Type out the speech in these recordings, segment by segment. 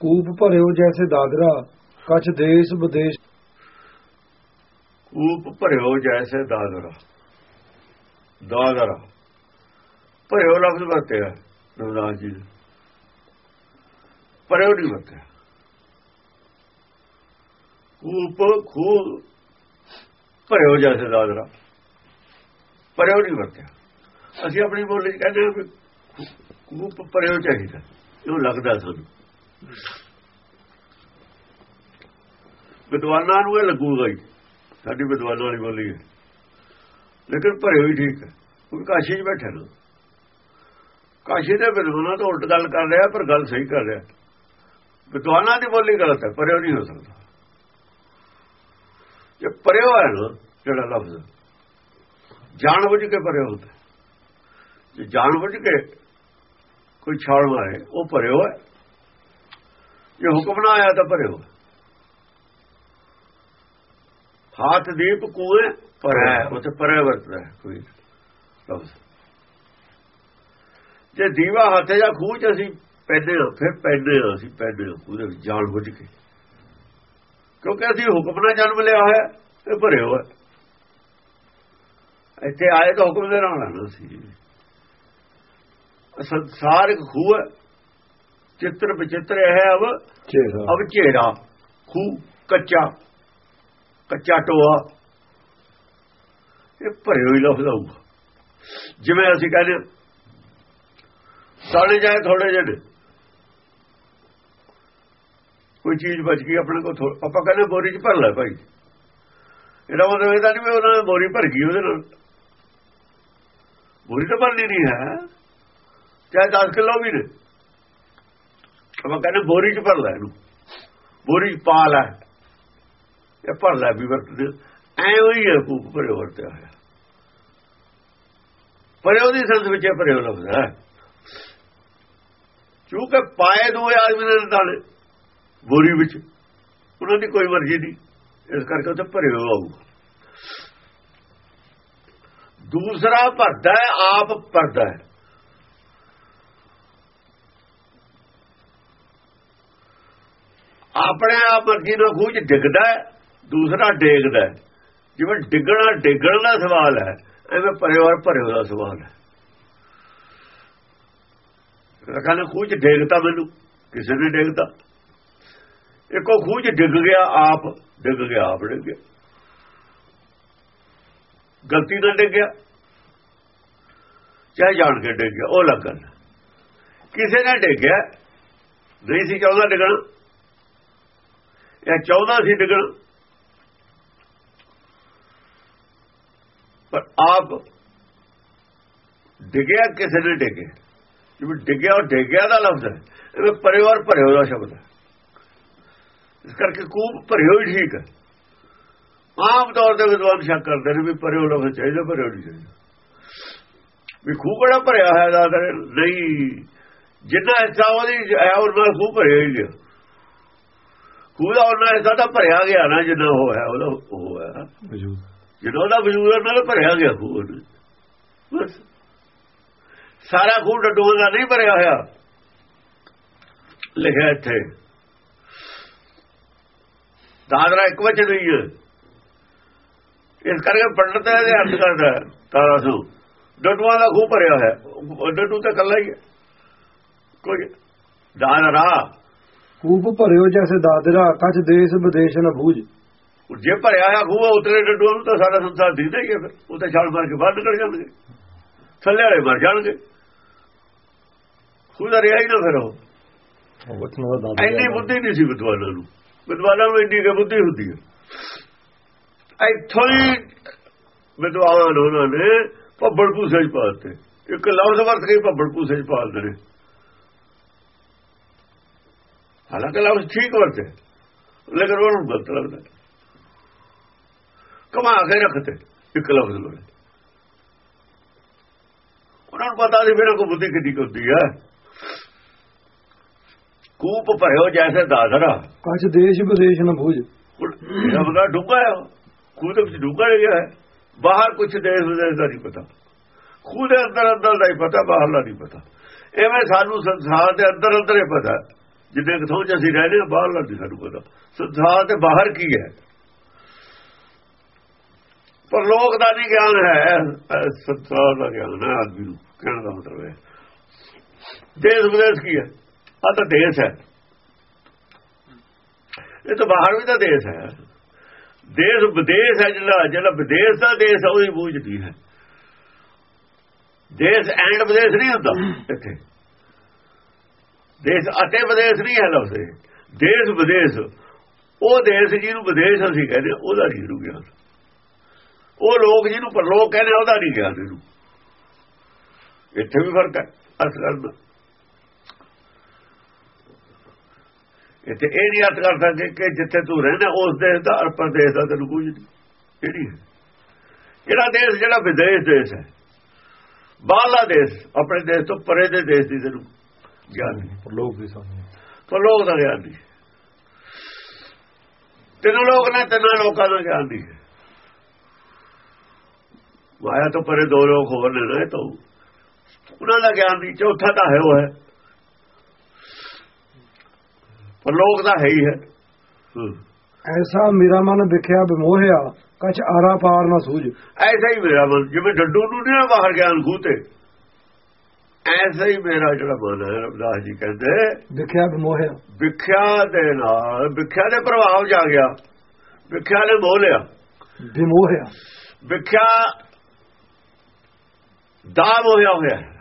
ਕੂਪ ਭਰਿਓ ਜੈਸੇ ਦਾਦਰਾ ਕਛ ਦੇਸ਼ ਵਿਦੇਸ਼। ਕੂਪ ਭਰਿਓ ਜੈਸੇ ਦਾਦਰਾ ਦਾਦਰਾ ਭਰਿਓ ਲਫ਼ਜ਼ ਵਰਤਿਆ ਰਵਿਦਾਸ ਜੀ ਨੇ। ਭਰਿਓ ਨਹੀਂ ਵਰਤਿਆ। ਕੂਪ ਖੂ ਭਰਿਓ ਜੈਸੇ ਦਾਦਰਾ ਭਰਿਓ ਨਹੀਂ ਵਰਤਿਆ। ਅਸੀਂ ਆਪਣੀ ਬੋਲੀ ਚ ਕਹਿੰਦੇ ਹਾਂ ਵੀ ਕੂਪ ਭਰਿਓ ਚਾਹੀਦਾ। ਇਹ ਲੱਗਦਾ ਸਾਨੂੰ ਵਿਦਵਾਨਾਂ ਨੂੰ ਇਹ ਲੱਗੂਗਾ ਹੀ। ਸਾਡੀ ਵਿਦਵਾਨਾਂ ਵਾਲੀ ਬੋਲੀ ਹੈ। ਲੇਕਿਨ ਭਰੇ ਹੀ ਠੀਕ ਹੈ। ਉਹ ਕਾਸ਼ੀ 'ਚ ਬੈਠੇ ਨੇ। ਕਾਸ਼ੀ ਦੇ ਵਿਦਵਾਨਾਂ ਤੋਂ ਉਲਟ ਗੱਲ ਕਰ ਰਿਹਾ, ਪਰ ਗੱਲ ਸਹੀ ਕਰ ਰਿਹਾ। ਵਿਦਵਾਨਾਂ ਦੀ ਬੋਲੀ ਗਲਤ ਹੈ, ਪਰਿਓ ਨਹੀਂ ਹੋ ਸਕਦਾ। ਜੇ ਪਰਿਓ ਹੈ ਨਾ, ਜਿਹੜਾ ਲਫ਼ਜ਼ ਜਾਣ ਬੁੱਝ ਕੇ ਪਰਿਓ ਹੁੰਦਾ ਜੇ ਜਾਣ ਬੁੱਝ ਕੇ ਕੋਈ ਛਾਲ ਮਾਰੇ, ਉਹ ਭਰਿਓ ਹੈ। ਜੇ ਹੁਕਮ ਨਾ ਆਇਆ ਤਾਂ ਭਰਿਓ। ਹੱਥ ਦੀਪ ਕੂਏ ਪਰੈ ਉੱਥੇ ਪਰੈ ਵਰਤਦਾ ਕੋਈ। ਲਫ਼ਜ਼। ਜੇ ਦੀਵਾ ਹੱਥ ਜਾਂ ਖੂਹ ਚ ਅਸੀਂ ਪੈਦੇ ਹਾਂ, ਫਿਰ ਪੈਦੇ ਹਾਂ, ਅਸੀਂ ਪੈਦੇ ਹਾਂ ਪੂਰੇ ਜਾਣ ਬੁੱਝ ਕੇ। ਕਿਉਂਕਿ ਅਸੀਂ ਹੁਕਮ ਨਾਲ ਜਨਮ ਲਿਆ ਹੋਇਆ ਤੇ ਭਰਿਓ ਹੈ। ਇੱਥੇ ਆਏ ਤਾਂ ਹੁਕਮ ਦੇ ਨਾਲ ਆਣਾ ਸੀ। ਸੰਸਾਰ ਖੂਹ ਹੈ ਚਿੱਤਰ ਵਿਚਿੱਤਰ ਹੈ ਅਬ ਅਬ ਚਿਹਰਾ ਖੂਹ ਕੱਚਾ ਕੱਚਾ ਟੋਆ। ਇਹ ਭਰਿਓ ਹੀ ਲਫ਼ਜ਼ ਆਊਗਾ। ਜਿਵੇਂ ਅਸੀਂ ਕਹਿੰਦੇ ਸਾੜੇ ਜਾਏ ਥੋੜੇ ਜਿਹੇ। ਕੋਈ ਚੀਜ਼ ਬਚ ਗਈ ਆਪਣੇ ਕੋਲ ਆਪਾਂ ਕਹਿੰਦੇ ਬੋਰੀ 'ਚ ਭਰ ਲੈ ਭਾਈ। ਇਹਦਾ ਮਤਲਬ ਇਹਦਾ ਨਹੀਂ ਵੀ ਉਹਨਾਂ ਨੇ ਬੋਰੀ ਭਰ ਗਈ ਉਹਦੇ ਨਾਲ। ਬੋਰੀ ਤਾਂ ਭਰਨੀ ਨਹੀਂ ਹੈ। ਚਾਹੇ 10 ਕਿਲੋ ਵੀ ਨੇ। ਆਪਾਂ ਕਹਿੰਦੇ ਬੋਰੀ 'ਚ ਭਰ ਲੈ ਇਹਨੂੰ। ਬੋਰੀ 'ਚ ਪਾ ਲੈ। ਇਹ ਭਰ ਲੈ ਵੀ ਵਰਤਦੇ ਐ ਹੋਈ ਹੈ ਕੂਪ ਭਰਿਓ ਵਰਤਿਆ ਹੋਇਆ ਭਰਿਓ ਦੀ ਸੰਸ ਵਿੱਚ ਇਹ ਭਰਿਓ ਲਫ਼ਜ਼ ਕਿਉਂਕਿ ਪਾਏ ਦੋਏ ਆਦਮੀ ਨੇ ਦਾਣੇ ਬੋਰੀ ਵਿੱਚ। ਉਹਨਾਂ ਦੀ ਕੋਈ ਮਰਜ਼ੀ ਨਹੀਂ। ਇਸ ਕਰਕੇ ਉਹ ਤਾਂ ਭਰੇ ਆਊਗਾ। ਦੂਸਰਾ ਭਰਦਾ ਆਪ ਭਰਦਾ ਹੈ। ਆਪਣੇ ਆਪ ਮਰਜ਼ੀ ਨਾਲ ਖੂਹ 'ਚ ਡਿੱਗਦਾ ਦੂਸਰਾ ਡੇਗਦਾ ਜਿਵੇਂ ਡਿੱਗਣਾ, ਡਿੱਗਣ ਦਾ ਸਵਾਲ ਹੈ, ਐਵੇਂ ਪਰਿਵਾਰ ਭਰਿਓ ਦਾ ਸਵਾਲ ਹੈ। ਕਹਿੰਦਾ, ਖੂਹ 'ਚ ਡੇਗਤਾ ਮੈਨੂੰ, ਕਿਸੇ ਨੇ ਡੇਗਤਾ ਇੱਕੋ ਖੂਹ 'ਚ ਡਿੱਗ ਗਿਆ, ਆਪ ਡਿੱਗ ਗਿਆ, ਆਪ ਡਿੱਗ ਗਿਆ। ਗਲਤੀ ਨਾਲ ਡਿੱਗ ਗਿਆ। ਚਾਹੇ ਜਾਣ ਕੇ ਡਿੱਗ ਗਿਆ, ਉਹ ਲੱਗ ਕਿਸੇ ਨੇ ਡਿੱਗਿਆ, ਨਹੀਂ ਸੀ ਚਾਹੁੰਦਾ ਡਿੱਗਣਾ। ਇਹ ਚਾਹੁੰਦਾ ਸੀ ਡਿੱਗਣਾ ਪਰ ਆਪ ਡਿੱਗਿਆ ਕਿਸੇ ਨੇ ਡਿੱਗੇ। ਜਿਵੇਂ ਡਿੱਗਿਆ ਉਹ ਡਿੱਗਿਆ ਦਾ ਲਫ਼ਜ਼ ਹੈ। ਇਹ ਪਰਿਵਾਰ ਭਰਿਓ ਦਾ ਸ਼ਬਦ ਹੈ। ਇਸ ਕਰਕੇ ਕੂਪ ਭਰਿਓ ਹੀ ਠੀਕ ਹੈ। ਆਮ ਤੌਰ ਤੇ ਵਿਦਵਾਨ ਸ਼ੱਕ ਕਰਦੇ ਨੇ ਵੀ ਭਰਿਓ ਲਫ਼ਜ਼ ਚਾਹੀਦਾ ਭਰਿਓ ਨਹੀਂ ਚਾਹੀਦਾ। ਵੀ ਖੂਹ ਕਿਹੜਾ ਭਰਿਆ ਹੋਇਆ ਦਾ ਨਹੀਂ। ਜਿੰਨਾ ਹਿੱਸਾ ਉਹਦੀ, ਆਇਆ ਉਹਨਾਂ ਖੂਹ ਭਰਿਆ ਹੀ ਗਿਆ ਖੂਹ ਦਾ ਉਹਨਾਂ ਹਿੱਸਾ ਤਾਂ ਭਰਿਆ ਗਿਆ ਨਾ ਜਿੰਨਾ ਹੋਇਆ ਉਹਦਾ ਉਹ ਹੈ ਜਦੋਂ ਉਹਦਾ ਵਜੂਦ ਨਾਲ ਭਰਿਆ ਗਿਆ ਉਹਨੇ। ਬਸ। ਸਾਰਾ ਖੂਹ ਡੱਡੂਆਂ ਦਾ ਨਹੀਂ ਭਰਿਆ ਹੋਇਆ। ਲਿਖਿਆ ਇੱਥੇ। ਦਾਦਰਾ ਇੱਕ ਵਚਨ ਨਹੀਂ ਹੈ। ਇਸ ਕਰਕੇ ਪੰਡਤ ਇਹਦੇ ਅਰਥ ਕਰਦਾ ਹੈ, ਤਾਰਾ ਸੂ ਡੱਡੂਆਂ ਦਾ ਖੂਹ ਭਰਿਆ ਹੋਇਆ। ਉਹ ਡੱਡੂ ਤਾਂ ਕੱਲਾ ਹੀ ਹੈ। ਕੋਈ ਦਾਦਰਾ ਕੂਪ ਭਰਿਓ ਜੈਸੇ ਦਾਦਰਾ ਕਛ ਦੇਸ਼ ਵਿਦੇਸ਼ ਨ ਬੂਝ। ਜੇ ਭਰਿਆ ਹੋਇਆ ਖੂਹ ਉਤਰੇ ਡੱਡੂਆਂ ਨੂੰ ਤਾਂ ਸਾਰਾ ਸੰਸਾਰ ਦਿਖਦਾ ਹੀ ਹੈ ਫਿਰ। ਉਹ ਤਾਂ ਛਾਲ ਮਾਰ ਕੇ ਬਾਹਰ ਨਿਕਲ ਜਾਣਗੇ। ਥੱਲੇ ਵਾਲੇ ਮਰ ਜਾਣਗੇ। ਖੂਹ ਦਾ ਰਿਹਾ ਹੀ ਨਾ ਫਿਰ ਉਹ। ਇੰਨੀ ਬੁੱਧੀ ਨਹੀਂ ਸੀ ਵਿਦਵਾਨਾਂ ਨੂੰ। ਵਿਦਵਾਨਾਂ ਨੂੰ ਇੰਨੀ ਕੁ ਬੁੱਧੀ ਹੁੰਦੀ ਹੈ। ਇੱਥੋਂ ਹੀ ਵਿਦਵਾਨ ਉਹਨਾਂ ਨੇ ਭੱਬੜ ਪੂਸੇ ਚ ਪਾਤੇ ਇੱਕ ਲਫ਼ਜ਼ ਵਰਤ ਕੇ ਭੱਬੜ ਪੂਸੇ ਚ ਪਾ ਦਿੰਦੇ ਨੇ। ਹਾਲਾਂਕਿ ਲਫ਼ਜ਼ ਠੀਕ ਵਰਤੇ। ਲੇਕਿਨ ਉਹਨਾਂ ਗਲਤ ਲੱਗਦਾ। ਕਮਾ ਕੇ ਰੱਖਤੇ ਇੱਕ ਲਫ਼ਜ਼ ਨੂੰ ਉਹਨਾਂ ਨੂੰ ਪਤਾ ਨਹੀਂ ਫਿਰ ਕੋ ਬੁੱਧੀ ਕਿੱਡੀ ਕੁ ਹੁੰਦੀ ਹੈ। ਕੂਪ ਭਰਿਓ ਜੈਸੇ ਦਾਦਰਾ ਕਛ ਦੇਸ਼ ਵਿਦੇਸ਼ ਨ ਬੂਝ। ਰੱਬ ਦਾ ਡੂੰਘਾ ਹੈ। ਖੂਹ ਦੇ ਵਿੱਚ ਡੂੰਘਾ ਗਿਆ ਹੈ। ਬਾਹਰ ਕੁਝ ਦੇਸ਼ ਵਿਦੇਸ਼ ਦਾ ਨਹੀਂ ਪਤਾ। ਖੂਹ ਦੇ ਅੰਦਰ ਅੰਦਰ ਦਾ ਹੀ ਪਤਾ ਬਾਹਰਲਾ ਨਹੀਂ ਪਤਾ। ਐਵੇਂ ਸਾਨੂੰ ਸੰਸਾਰ ਦੇ ਅੰਦਰ ਅੰਦਰ ਹੀ ਪਤਾ ਜਿੰਨੇ ਕਿਥੋਂ ਚ ਅਸੀਂ ਰਹਿੰਦੇ ਹਾਂ, ਬਾਹਰ ਨਹੀਂ ਸਾਨੂੰ ਪਤਾ। ਸੰਸਾਰ ਦੇ ਬਾਹਰ ਕੀ ਹੈ? ਪਰ ਲੋਕ ਦਾ ਨਹੀਂ ਗਿਆਨ ਹੈ। ਸੰਸਾਰ ਦਾ ਗਿਆਨ ਹੈ, ਆਦਮੀ ਨੂੰ ਕਹਿਣ ਦਾ ਮਤਲਬ ਹੈ। ਦੇਸ਼ ਵਿਦੇਸ਼ ਕੀ ਹੈ? ਆ ਤਾਂ ਦੇਸ਼ ਹੈ। ਇਹ ਤਾਂ ਬਾਹਰ ਵੀ ਤਾਂ ਦੇਸ਼ ਹੈ। ਦੇਸ਼ ਵਿਦੇਸ਼ ਹੈ ਜਿਹੜਾ ਜਿਹੜਾ ਵਿਦੇਸ਼ ਦਾ ਦੇਸ਼ ਹੈ, ਉਹਦੀ ਬੂਝਦੀ ਹੈ? ਦੇਸ਼ ਐਂਡ ਵਿਦੇਸ਼ ਨਹੀਂ ਹੁੰਦਾ ਇੱਥੇ। ਦੇਸ਼ ਅਤੇ ਵਿਦੇਸ਼ ਨਹੀਂ ਹੈ ਲਫ਼ਜ਼ ਦੇਸ਼, ਵਿਦੇਸ਼। ਉਹ ਦੇਸ਼ ਜਿਹਨੂੰ ਵਿਦੇਸ਼ ਅਸੀਂ ਕਹਿੰਦੇ ਉਹਦਾ ਨਹੀਂ ਰੂ ਗਿਆਨ? ਉਹ ਲੋਕ ਜਿਹਨੂੰ ਪਰਲੋਕ ਕਹਿੰਦੇ ਉਹਦਾ ਨਹੀਂ ਗਿਆਨ ਇਹਨੂੰ? ਇੱਥੇ ਵੀ ਫ਼ਰਕ ਹੈ ਅਸਲ ਦਾ। ਇੱਥੇ ਇਹ ਨਹੀਂ ਅਰਥ ਕਰ ਸਕਦੇ ਕਿ ਜਿੱਥੇ ਤੂੰ ਰਹਿੰਦਾ, ਉਸ ਦੇਸ਼ ਦਾ ਅਰ ਪ੍ਰਦੇਸ਼ ਦਾ ਤੈਨੂੰ ਕੁਝ ਨਹੀਂ। ਜਿਹੜੀ ਹੈ। ਜਿਹੜਾ ਦੇਸ਼, ਜਿਹੜਾ ਵਿਦੇਸ਼ ਦੇਸ਼ ਹੈ ਬਾਹਲਾ ਦੇਸ਼, ਆਪਣੇ ਦੇਸ਼ ਤੋਂ ਪਰੇ ਦੇ ਦੇਸ਼ ਦੀ ਤੈਨੂੰ ਗਿਆਨ ਨਹੀਂ ਪਰਲੋਕ ਵੀ ਸਾਹਮਣੇ ਪਰਲੋਕ ਦਾ ਗਿਆਨ ਨਹੀਂ ਤਿੰਨ ਲੋਕ ਨੇ ਤਿੰਨਾਂ ਲੋਕਾਂ ਦਾ ਗਿਆਨ ਨਹੀਂ ਮਾਇਆ ਤੋਂ ਪਰੇ ਦੋ ਲੋਕ ਹੋਰ ਨੇ ਨਾ ਤਾਂ ਉਹਨਾਂ ਦਾ ਗਿਆਨ ਨਹੀਂ ਚੌਥਾ ਤਾਂ ਹੈ ਉਹ ਹੈ ਪਰਲੋਕ ਦਾ ਹੈ ਹੀ ਹੈ ਐਸਾ ਮੇਰਾ ਮਨ ਵਿਖਿਆ ਬਿਮੋਹਿਆ ਕਛ ਆਰਾ ਪਾਰ ਨਾ ਸੂਝ ਐਸਾ ਹੀ ਮੇਰਾ ਮਨ ਜਿਵੇਂ ਡੱਡੂ ਨੂੰ ਨਹੀਂ ਬਾਹਰ ਗਿਆਨ ਖੂਤੇ ਐਸਾ ਹੀ ਮੇਰਾ ਜਿਹੜਾ ਮਨ ਹੈ ਰਬਦਾਸ ਜੀ ਕਹਿੰਦੇ ਵਿਖਿਆ ਬਿਮੋਹਿਆ ਵਿਖਿਆ ਦੇ ਨਾਲ ਵਿਖਿਆ ਦੇ ਪ੍ਰਭਾਵ ਜਾ ਗਿਆ। ਵਿਖਿਆ ਨੇ ਮੋਹ ਲਿਆ। ਬਿਮੋਹਿਆ। ਵਿਖਿਆ ਦਾ ਮੋਹਿਆ ਹੋਇਆ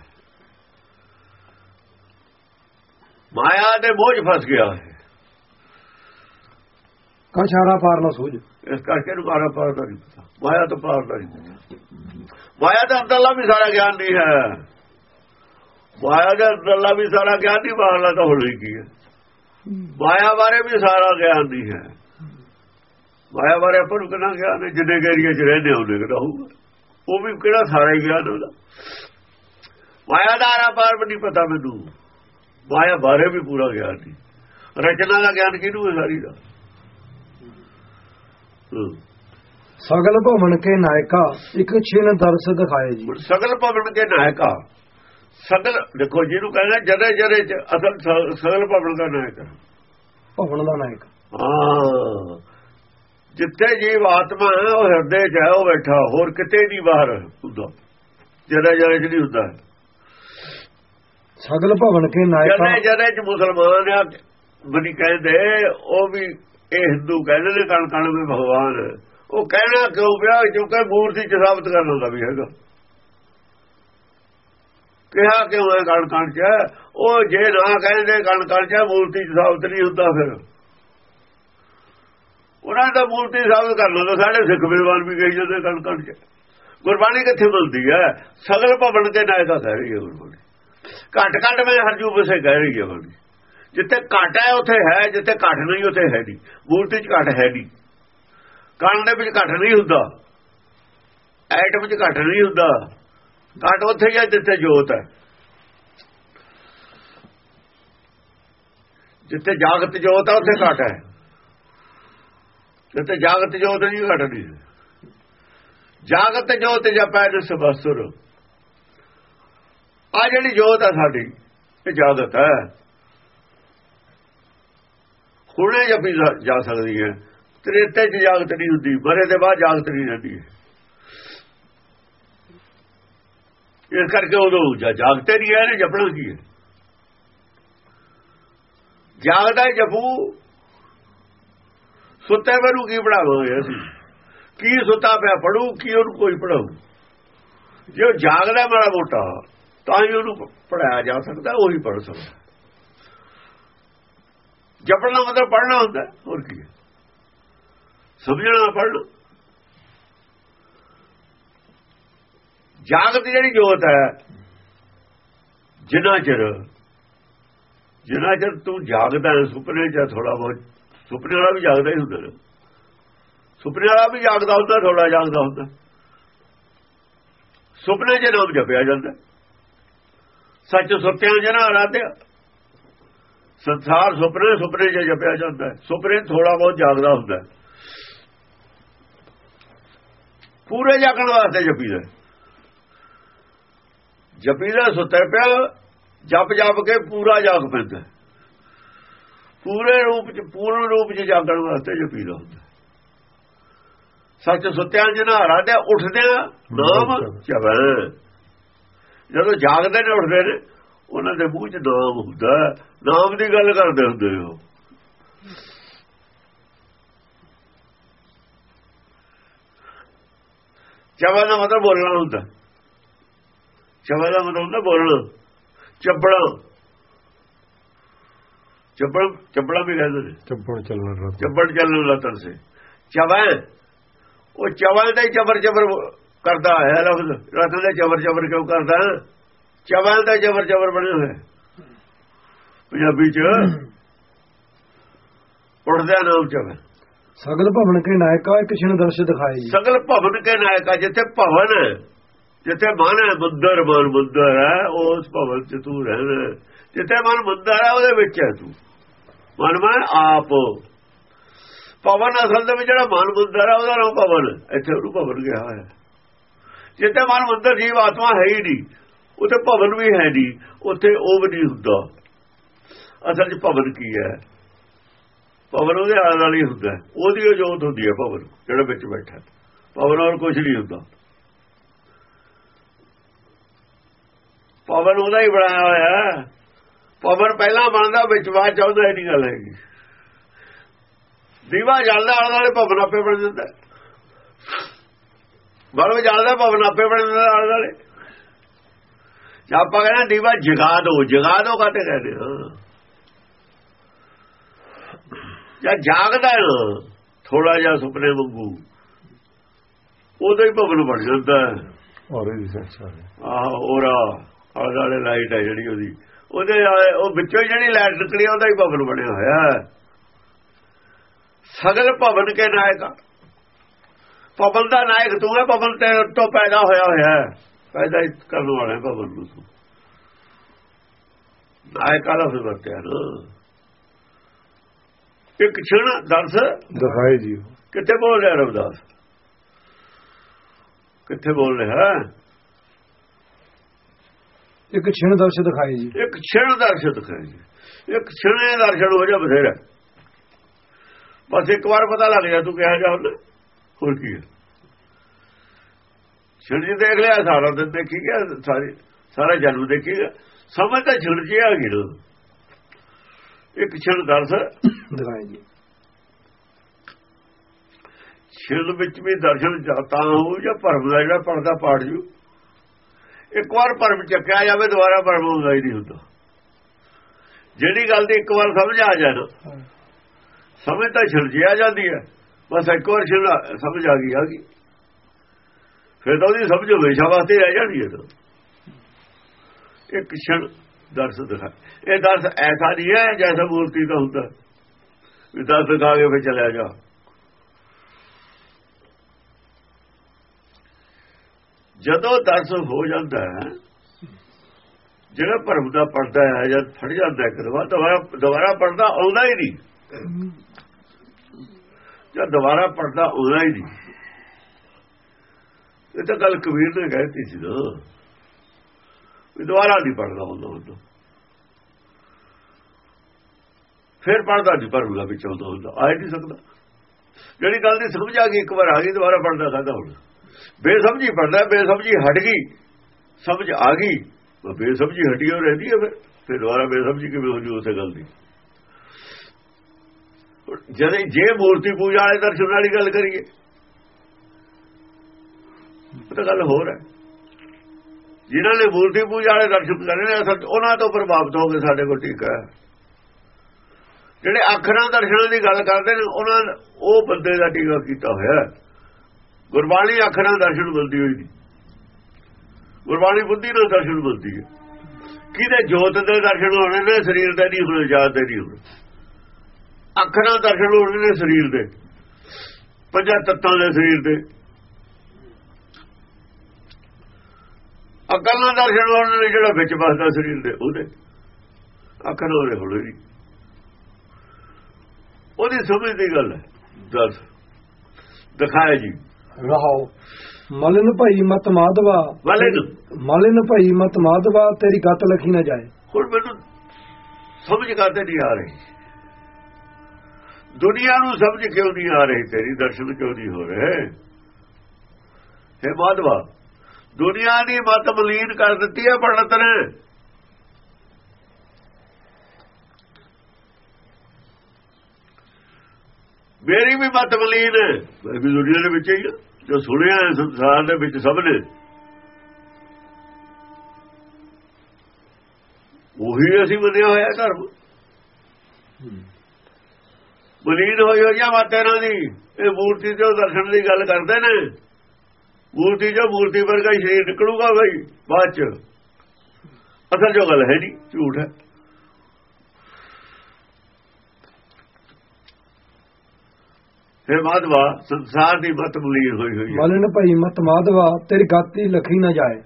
ਮਾਇਆ ਦੇ ਬੋਝ ਫਸ ਗਿਆ ਹੈ। ਕਛ ਆਰਾ ਪਾਰ ਨਾ ਸੂਝ। ਇਸ ਕਰਕੇ ਨੂੰ ਮਾਰਾ ਪਾਰ ਦਾ ਨਹੀਂ ਪਤਾ। ਮਾਇਆ ਤੋਂ ਪਾਰ ਦਾ ਨਹੀਂ ਪਤਾ। ਮਾਇਆ ਦਾ ਅੰਦਰਲਾ ਵੀ ਸਾਰਾ ਗਿਆਨ ਨਹੀਂ ਹੈ। ਮਾਇਆ ਦਾ ਅੰਦਰਲਾ ਵੀ ਸਾਰਾ ਗਿਆਨ ਨਹੀਂ ਬਾਹਰਲਾ ਤਾਂ ਹੋਣੀ ਕੀ ਹੈ। ਮਾਇਆ ਬਾਰੇ ਵੀ ਸਾਰਾ ਗਿਆਨ ਨਹੀਂ ਹੈ। ਮਾਇਆ ਬਾਰੇ ਆਪਾਂ ਨੂੰ ਕਿੰਨਾ ਗਿਆਨ ਹੈ? ਜਿੰਨੇ ਏਰੀਆ 'ਚ ਰਹਿੰਦੇ ਉਹਨੇ ਕਿਹੜਾ ਹੋਊਗਾ? ਉਹ ਵੀ ਕਿਹੜਾ ਸਾਰਾ ਹੀ ਗਿਆਨ ਉਹਦਾ ਮਾਇਆ ਦਾ ਆਰਾ ਪਾਰ ਵੀ ਨਹੀਂ ਪਤਾ ਮੈਨੂੰ। ਮਾਇਆ ਬਾਰੇ ਵੀ ਪੂਰਾ ਗਿਆਨ ਨਹੀਂ। ਰਚਨਾ ਦਾ ਗਿਆਨ ਕਿਹਨੂੰ ਹੈ ਸਾਰੀ ਦਾ? ਸਗਲ ਭਵਨ ਕੇ ਨਾਇਕਾ ਇੱਕ ਛਿਨ ਦਰਸ ਦਿਖਾਏ ਜੀ। ਸਗਲ ਭਵਨ ਕੇ ਨਾਇਕਾ। ਸਗਲ ਦੇਖੋ ਜਿਹਨੂੰ ਕਹਿੰਦਾ ਜਦੇ ਜਦੇ ਚ ਅਸਲ ਸਗਲ ਭਵਨ ਦਾ ਨਾਇਕ ਭਵਨ ਦਾ ਨਾਇਕ। ਹਾਂ। ਜਿੱਥੇ ਜੀਵ ਆਤਮਾ ਹੈ ਉਹ ਹਿਰਦੇ ਚ ਹੈ ਉਹ ਬੈਠਾ ਹੋਰ ਕਿਤੇ ਨਹੀਂ ਬਾਹਰ ਹੁੰਦਾ। ਜਦੇ ਜਦੇ ਚ ਨਹੀਂ ਹੁੰਦਾ। ਸਗਲ ਭਵਨ ਕੇ ਨਾਇਕਾ ਜਦੇ ਜਦੇ ਚ ਮੁਸਲਮਾਨ ਆ ਬਣੀ ਕਹਿੰਦੇ ਉਹ ਵੀ ਇਹ ਹਿੰਦੂ ਕਹਿੰਦੇ ਨੇ ਕਣ ਕਣ ਵਿੱਚ ਭਗਵਾਨ। ਉਹ ਕਹਿਣਾ ਕਿਉਂ ਪਿਆ? ਕਿਉਂਕਿ ਮੂਰਤੀ ਚ ਸਾਬਤ ਕਰਨ ਦਾ ਵੀ ਹੈਗਾ। ਕਿਹਾ ਕਿਉਂ ਹੈ ਕਣ ਕਣ ਚ ਉਹ ਜੇ ਨਾ ਕਹਿੰਦੇ ਕਣ ਕਣ ਚ ਮੂਰਤੀ ਚ ਸਾਬਤ ਨਹੀਂ ਹੁੰਦਾ ਫਿਰ। ਉਹਨਾਂ ਦਾ ਮੂਰਤੀ ਸਾਬਤ ਕਰਨਾ ਤਾਂ ਸਾਡੇ ਸਿੱਖ ਵਿਦਵਾਨ ਵੀ ਕਹੀ ਜਾਂਦੇ ਕਣ ਕਣ ਚ ਗੁਰਬਾਣੀ ਕਿੱਥੇ ਮਿਲਦੀ ਹੈ? ਸਗਲ ਭਵਨ ਦੇ ਨਾਇਕਾ ਕਹਿ ਰਹੀ ਹੈ ਗੁਰਬਾਣੀ। ਘਟ ਘਟ ਮੈਂ ਹਰਜੂ ਬਸੇ ਕਹਿ ਰਹੀ ਹੈ ਗੁਰਬਾਣੀ। ਜਿੱਥੇ ਘਟ ਹੈ, ਉੱਥੇ ਹੈ, ਜਿੱਥੇ ਘਟ ਨਹੀਂ, ਉੱਥੇ ਹੈ ਨਹੀਂ। ਮੂਰਤੀ 'ਚ ਘਟ ਹੈ ਨਹੀਂ। ਕਣ ਦੇ ਵਿੱਚ ਘਟ ਨਹੀਂ ਹੁੰਦਾ। ਐਟਮ 'ਚ ਘਟ ਨਹੀਂ ਹੁੰਦਾ। ਘਟ ਉੱਥੇ ਹੀ ਹੈ ਜਿੱਥੇ ਜੋਤ ਹੈ। ਜਿੱਥੇ ਜਾਗਤ ਜੋਤ ਹੈ ਉੱਥੇ ਘਟ ਹੈ। ਜਿੱਥੇ ਜਾਗਤ ਜੋਤ ਨਹੀਂ ਘਟਦੀ ਜਾਗਤ ਜੋਤ ਜਪੈ ਜਿਸ ਬਸੁਰ। ਆ ਜਿਹੜੀ ਜੋਤ ਹੈ ਸਾਡੀ, ਇਹ ਜਾਗਤ ਹੈ। ਹੁਣੇ ਜਪੀ ਜਾ ਸਕਦੀ ਹੈ। ਤ੍ਰੇਤੇ ਚ ਜਾਗਤ ਨਹੀਂ ਹੁੰਦੀ, ਬਰੇ ਦੇ ਬਾਅਦ ਜਾਗਤ ਨਹੀਂ ਰਹਿੰਦੀ। ਹੈ ਇਸ ਕਰਕੇ ਉਦੋਂ ਜਾਗਤੇ ਨਹੀਂ ਹੈ ਨੇ ਜਪਣਾ ਕੀ ਹੈ? ਜਾਗਦਾ ਜਪੂ। ਸੁੱਤੇ ਨੂੰ ਕੀ ਪੜਾਵਾਂਗੇ ਅਸੀਂ? ਕੀ ਸੁੱਤਾ ਪਿਆ ਪੜੂ ਕੀ ਉਹਨੂੰ ਕੋਈ ਪੜਾਉ ਜੇ ਜਾਗਦਾ ਮਾੜਾ ਮੋਟਾ, ਤਾਂ ਹੀ ਉਹਨੂੰ ਪੜਾਇਆ ਜਾ ਸਕਦਾ, ਉਹੀ ਪੜ ਸਕਦਾ। ਜਪਣਾ ਮਤਲਬ ਪੜਨਾ ਹੁੰਦਾ, ਹੋਰ ਕੀ ਹੈ? ਸਮਝਣਾ ਪੜਨਾ ਜਾਗਤ ਜਿਹੜੀ ਜੋਤ ਹੈ, ਜਿੰਨਾ ਚਿਰ ਜਿੰਨਾ ਚਿਰ ਤੂੰ ਜਾਗਦਾ ਸੁਪਨੇ 'ਚ ਥੋੜਾ ਬਹੁਤ, ਸੁਪਨੇ ਵਾਲਾ ਵੀ ਜਾਗਦਾ ਹੀ ਹੁੰਦਾ ਸੁਪਨੇ ਵਾਲਾ ਵੀ ਜਾਗਦਾ ਹੁੰਦਾ ਥੋੜਾ ਜਾਗਦਾ ਹੁੰਦਾ। ਸੁਪਨੇ 'ਚ ਨਾਮ ਜਪਿਆ ਜਾਂਦਾ। ਸੱਚ ਸੁਪਿਆਂ ਚ ਨਾ ਆਰਾਧਿਆ। ਸੰਸਾਰ ਸੁਪਨੇ ਸੁਪਨੇ 'ਚ ਜਪਿਆ ਜਾਂਦਾ। ਸੁਪਨੇ ਥੋੜਾ ਬਹੁਤ ਜਾਗਦਾ ਹੁੰਦਾ। ਪੂਰੇ ਜਾਗਣ ਵਾਸਤੇ ਜਪੀਦਾ। ਜਪੀਦਾ ਸੁੱਤੇ ਪਿਆ ਜਪ ਜਪ ਕੇ ਪੂਰਾ ਜਾਗ ਪੈਂਦਾ। ਪੂਰੇ ਰੂਪ ਚ ਪੂਰਨ ਰੂਪ ਚ ਜਾਗਣ ਵਾਸਤੇ ਜਪੀਦਾ ਹੁੰਦਾ। ਸੱਚ ਸੁੱਤਿਆਂ ਜਨਾਰਾ ਦੇ ਉੱਠਦਿਆਂ ਨਾਮ ਚਵੈ ਜਦੋਂ ਜਾਗਦੇ ਨੇ ਉੱਠਦੇ ਨੇ ਉਹਨਾਂ ਦੇ ਮੂੰਹ 'ਚ ਨਾਮ ਹੁੰਦਾ। ਨਾਮ ਦੀ ਗੱਲ ਕਰਦੇ ਹੁੰਦੇ ਹੋ ਚਵੈ ਦਾ ਮਤਲਬ ਬੋਲਣਾ ਹੁੰਦਾ। ਚਵੈ ਦਾ ਮਤਲਬ ਹੁੰਦਾ ਬੋਲਣਾ। ਚੱਪੜਾ। ਚੱਪੜ ਚੱਪੜਾ ਵੀ ਕਹਿੰਦੇ ਨੇ। ਚੱਪਣ ਚੱਲਣ ਰਤ ਚੱਪੜ ਚੱਲਣ ਲੱਤਨ ਸੇ। ਚਵੈ ਉਹ ਚਵੈ ਦਾ ਹੀ ਚਬਰ ਚਬਰ ਕਰਦਾ ਹੈ ਲਫ਼ਜ਼। ਰਤਨ ਦਾ ਚਬਰ ਚਬਰ ਕਿਉਂ ਕਰਦਾ? ਚਵੈ ਦਾ ਚਬਰ ਚਬਰ ਬਣਿਆ ਹੋਇਆ ਪੰਜਾਬੀ ਚ ਉੜਦਾ ਨਾਮ ਚਵੈ ਸਗਲ ਭਵਨ ਕੇ ਨਾਇਕਾ ਇੱਕ ਛਿਣ ਦਰਸ਼ ਦਿਖਾਏ ਜੀ ਸਗਲ ਭਵਨ ਕੇ ਨਾਇਕਾ ਜਿੱਥੇ ਭਵਨ ਜਿੱਥੇ ਮਨ ਹੈ ਮੰਦਰ, ਮਨ ਮੰਦਰ ਹੈ, ਉਸ ਭਵਨ ਚ ਤੂੰ ਰਹਿਣਾ ਜਿੱਥੇ ਮਨ ਮੰਦਰ ਹੈ, ਉਹਦੇ ਵਿੱਚ ਹੈ ਤੂੰ। ਮਨ ਮਨ ਆਪ। ਭਵਨ ਅਸਲ ਦੇ ਵਿੱਚ ਜਿਹੜਾ ਮਨ ਮੰਦਰ ਹੈ, ਉਹਦਾ ਨਾਮ ਭਵਨ ਇੱਥੇ ਉਹਨੂੰ ਭਵਨ ਗਿਆ ਹੋਇਆ ਜਿੱਥੇ ਮਨ ਮੰਦਰ ਜੀਵ ਆਤਮਾ ਹੈ ਹੀ ਨਹੀਂ, ਉੱਥੇ ਭਵਨ ਵੀ ਹੈ ਨਹੀਂ, ਉੱਥੇ ਉਹ ਵੀ ਨਹੀਂ ਹੁੰਦਾ। ਅਸਲ 'ਚ ਭਵਨ ਕੀ ਹੈ? ਭਵਨ ਉਹਦੇ ਆਲੇ ਨਾਲ ਹੀ ਹੁੰਦਾ ਉਹਦੀ ਉਹ ਜੋਤ ਹੁੰਦੀ ਹੈ ਭਵਨ, ਜਿਹੜਾ ਵਿੱਚ ਬੈਠਾ ਭਵਨ ਹੋਰ ਕੁਝ ਨਹੀਂ ਹੁੰਦਾ। ਭਵਨ ਉਹਦਾ ਹੀ ਬਣਾਇਆ ਹੋਇਆ। ਹੈ ਭਵਨ ਪਹਿਲਾਂ ਬਣਦਾ ਵਿੱਚ ਬਾਅਦ ਚਾਹੁੰਦਾ ਨਹੀਂ ਗੱਲ ਹੈਗੀ। ਦੀਵਾ ਜਲਦਾ ਆਲੇ ਨਾਲੇ ਭਵਨ ਆਪੇ ਬਣ ਜਾਂਦਾ। ਬਲਬ ਜਲਦਾ ਭਵਨ ਆਪੇ ਬਣ ਜਾਂਦਾ ਆਲੇ ਨਾਲੇ ਜੇ ਆਪਾਂ ਕਹਿੰਦੇ ਦੀਵਾ ਜਗਾ ਦੋ ਜਗਾ ਦੋ ਕਾਤੇ ਕਹਿੰਦੇ ਹਾਂ। ਜਾਂ ਜਾਗਦਾ ਥੋੜਾ ਜਿਹਾ ਸੁਪਨੇ ਵਾਂਗੂ। ਉਦੋਂ ਹੀ ਭਵਨ ਬਣ ਜਾਂਦਾ ਔਰ ਇਹ ਸੰਸਾਰ ਆਹ ਔਰਾ। ਆਲੇ ਵਾਲੇ ਲਾਈਟ ਹੈ ਜਿਹੜੀ ਉਹਦੀ। ਉਹਦੇ ਆਲੇ- ਉਹ ਵਿੱਚੋਂ ਹੀ ਜਿਹੜੀ ਲਾਈਟ ਨਿਕਲੀ ਉਹਦਾ ਹੀ ਭਵਨ ਬਣਿਆ ਹੋਇਆ ਹੈ। ਸਗਲ ਭਵਨ ਕੇ ਨਾਇਕਾ ਭਵਨ ਦਾ ਨਾਇਕ ਤੂੰ ਹੈ ਭਵਨ ਤੇ ਤੋਂ ਪੈਦਾ ਹੋਇਆ ਹੋਇਆ ਹੈ। ਪੈਦਾ ਹੀ ਕਰਨ ਵਾਲਾ ਭਵਨ ਨੂੰ ਤੂੰ। ਨਾਇਕਾ ਦਾ ਫਿਰ ਵਰਤਿਆ ਨਾ। ਇੱਕ ਛਣ ਦਰਸ ਦਿਖਾਏ ਜੀ ਕਿੱਥੇ ਬੋਲ ਰਿਹਾ ਰਵਦਾਸ? ਕਿੱਥੇ ਬੋਲ ਰਿਹਾ? ਇੱਕ ਛਿਣ ਦਰਸ਼ ਦਿਖਾਏ ਜੀ। ਇੱਕ ਛਣ ਦਰਸ਼ਨ ਦਿਖਾਈ ਇੱਕ ਛਣੇ ਦਰਸ਼ਨ ਹੋ ਜਾ ਬਥੇਰਾ। ਬਸ ਇੱਕ ਵਾਰ ਪਤਾ ਲੱਗ ਜਾ ਤੂੰ ਕਿਹਾ ਜਾ ਹੁਣ ਹੋਰ ਕੀ ਹੈ ਛਣ ਜੀ ਦੇਖ ਲਿਆ ਸਾਰਾ ਦਿਨ ਦੇਖੀ ਗਿਆ ਸਾਰੀ ਸਾਰਾ ਜਨਮ ਦੇਖੀ ਗਿਆ। ਸਮਝ ਤਾਂ ਛਣ ਜੀ ਆ ਨਾ ਇੱਕ ਛਣ ਦਰਸ ਦਿਖਾਏ ਜੀ। ਛਣ ਵਿੱਚ ਵੀ ਦਰਸ਼ਨ ਜਾਤਾ ਹੋ ਜਾਂ ਭਰਮ ਦਾ ਜਿਹੜਾ ਪਰਦਾ ਪਾੜ ਜੂ। ਇੱਕ ਵਾਰ ਭਰਮ ਚੱਕਿਆ ਜਾਵੇ ਦੁਬਾਰਾ ਭਰਮ ਹੁੰਦਾ ਹੀ ਨਹੀਂ ਹੁੰਦਾ। ਜਿਹੜੀ ਗੱਲ ਦੀ ਇੱਕ ਵਾਰ ਸਮਝ ਆ ਜਾਏ ਨਾ ਸਮਝ ਤਾਂ ਛਿਲਜੀ ਆ ਜਾਂਦੀ ਹੈ। ਬਸ ਇੱਕ ਵਾਰ ਛਿਲ ਸਮਝ ਆ ਗਈ ਆ ਗਈ। ਫਿਰ ਤਾਂ ਉਹਦੀ ਸਮਝ ਹਮੇਸ਼ਾ ਵਾਸਤੇ ਰਹਿ ਜਾਣੀ ਹੈ ਤਾਂ। ਇੱਕ ਛਣ ਦਰਸ ਦਿਖਾ ਇਹ ਦਰਸ ਐਸਾ ਨਹੀਂ ਹੈ ਜੈਸਾ ਮੂਰਤੀ ਦਾ ਹੁੰਦਾ। ਵੀ ਦਰਸ ਦਿਖਾ ਕੇ ਫਿਰ ਚਲਿਆ ਜਾ। ਜਦੋਂ ਦਰਸ ਹੋ ਜਾਂਦਾ ਹੈ, ਜਿਹੜਾ ਭਰਮ ਦਾ ਪੜਦਾ ਹੈ ਜਦ ਫੜ ਜਾਂਦਾ ਇੱਕ ਕਰਵਾ ਦੁਬਾਰਾ ਦੁਬਾਰਾ ਪੜਦਾ ਆਉਂਦਾ ਹੀ ਨਹੀਂ। ਜਦ ਦੁਬਾਰਾ ਪੜਦਾ ਆਉਂਦਾ ਹੀ ਨਹੀਂ। ਇਹ ਤਾਂ ਗੱਲ ਕਬੀਰ ਨੇ ਕਹਿਤੀ ਸੀ ਨਾ, ਵੀ ਦੁਬਾਰਾ ਨਹੀਂ ਪੜਦਾ ਹੁੰਦਾ ਹੁੰਦਾ ਫਿਰ ਪੜਦਾ ਨਹੀਂ, ਭਰਮ ਦਾ ਵਿੱਚ ਆਉਂਦਾ ਹੁੰਦਾ, ਆ ਹੀ ਨਹੀਂ ਸਕਦਾ। ਜਿਹੜੀ ਗੱਲ ਦੀ ਸਮਝ ਆ ਗਈ, ਇੱਕ ਵਾਰ ਆ ਗਈ, ਦੁਬਾਰਾ ਪੜਦਾ ਕਾਹਦਾ ਹੁਣ। ਬੇਸਮਝੀ ਪੜਦਾ ਬੇਸਮਝੀ ਹਟ ਗਈ, ਸਮਝ ਆ ਗਈ। ਉਹ ਬੇਸਮਝੀ ਹਟੀ ਹੋ ਰਹਦੀ ਹੈ ਫਿਰ ਫਿਰ ਦੁਬਾਰਾ ਬੇਸਮਝੀ ਕਿਵੇਂ ਹੋ ਜੂ ਉਸੇ ਗੱਲ ਦੀ? ਜਦ ਜੇ ਮੂਰਤੀ ਪੂਜਾ ਵਾਲੇ ਦਰਸ਼ਨ ਵਾਲੀ ਗੱਲ ਕਰੀਏ ਤਾਂ ਗੱਲ ਹੋਰ ਹੈ। ਜਿਨ੍ਹਾਂ ਨੇ ਮੂਰਤੀ ਪੂਜਾ ਵਾਲੇ ਦਰਸ਼ਨ ਕਰਨੇ ਨੇ ਉਹਨਾਂ ਤੋਂ ਪ੍ਰਭਾਵਿਤ ਹੋ ਕੇ ਸਾਡੇ ਕੋਲ ਠੀਕ ਹੈ। ਜਿਹੜੇ ਅੱਖਰਾਂ ਦਰਸ਼ਨਾਂ ਦੀ ਗੱਲ ਕਰਦੇ ਨੇ, ਉਹਨਾਂ ਉਹ ਬੰਦੇ ਦਾ ਟੀਕਾ ਕੀਤਾ ਹੋਇਆ ਹੈ ਗੁਰਬਾਣੀ ਅੱਖਰਾਂ ਦਰਸ਼ਨ ਮਿਲਦੀ ਹੋਈ ਨਹੀਂ ਗੁਰਬਾਣੀ ਬੁੱਧੀ ਨਾਲ ਦਰਸ਼ਨ ਮਿਲਦੀ ਹੈ। ਕਿਹਦੇ ਜੋਤ ਦੇ ਦਰਸ਼ਨ ਹੋਣੇ ਨੇ, ਸਰੀਰ ਦੇ ਨਹੀਂ ਹੋਣੇ, ਜਾਤ ਦੇ ਨਹੀਂ ਹੋਣੇ। ਅੱਖਰਾਂ ਦਰਸ਼ਨ ਹੋਣੇ ਨੇ ਸਰੀਰ ਦੇ। ਪੰਜਾਂ ਤੱਤਾਂ ਦੇ ਸਰੀਰ ਦੇ। ਅਕਲ ਨਾਲ ਦਰਸ਼ਨ ਹੋਣੇ ਨੇ, ਜਿਹੜਾ ਵਿੱਚ ਵਸਦਾ ਸਰੀਰ ਦੇ, ਉਹਦੇ। ਅੱਖਰ ਹੋਰੇ ਹੋਣੇ ਨਹੀਂ। ਉਹਦੀ ਸਮਝ ਦੀ ਗੱਲ ਹੈ। ਦੱਸ। ਦਿਖਾਇਆ ਜੀ। ਰਹਾਓ। ਮਲਿਨ ਭਈ ਮਤ ਮਾਧਵਾ ਵਾਲੇ ਨੂੰ ਮਲਿਨ ਭਈ ਮਤ ਮਾਧਵਾ ਤੇਰੀ ਗੱਤ ਲਖੀ ਨਾ ਜਾਏ। ਹੁਣ ਮੈਨੂੰ ਸਮਝ ਕਰਦੇ ਨਹੀਂ ਆ ਰਹੀ? ਦੁਨੀਆ ਨੂੰ ਸਮਝ ਕਿਉਂ ਨਹੀਂ ਆ ਰਹੀ? ਤੇਰੀ ਦਰਸ਼ਨ ਕਿਉਂ ਨਹੀਂ ਹੋ ਰਹੇ? ਹੈ ਮਾਧਵਾ ਦੁਨੀਆ ਦੀ ਮਤ ਮਲੀਨ ਕਰ ਦਿੱਤੀ ਹੈ ਪੰਡਤ ਨੇ। ਮੇਰੀ ਵੀ ਮਤ ਮਲੀਨ ਹੈ। ਵੀ ਦੁਨੀਆ ਦੇ ਵਿੱਚ ਹੀ। ਜੋ ਸੁਣਿਆ ਹੈ ਸੰਸਾਰ ਦੇ ਵਿੱਚ ਸਭ ਨੇ। ਉਹੀ ਅਸੀਂ ਮੰਨਿਆ ਹੋਇਆ ਧਰਮ। ਮਲੀਨ ਹੋਈ ਹੋ ਜਾਂ ਮਤ ਇਹਨਾਂ ਦੀ। ਇਹ ਮੂਰਤੀ ਤੇ ਦਰਸ਼ਨ ਦੀ ਗੱਲ ਕਰਦੇ ਨੇ। ਮੂਰਤੀ ਜੋ ਮੂਰਤੀ ਵਰਗਾ ਹੀ ਸ਼ਰੀਰ ਨਿਕਲੂਗਾ ਬਈ ਬਾਅਦ ਚ। ਅਸਲ ਜੋ ਗੱਲ ਹੈ ਨਹੀਂ ਝੂਠ ਹੈ। ਫਿਰ ਮਾਧਵਾ ਸੰਸਾਰ ਦੀ ਮਤ ਮਲੀਨ ਹੋਈ ਹੋਈ ਹੈ। ਮਲਨ ਭਈ ਮਤ ਮਾਧਵਾ ਤੇਰੀ ਗਾਤੀ ਲਖੀ ਨਾ ਜਾਏ।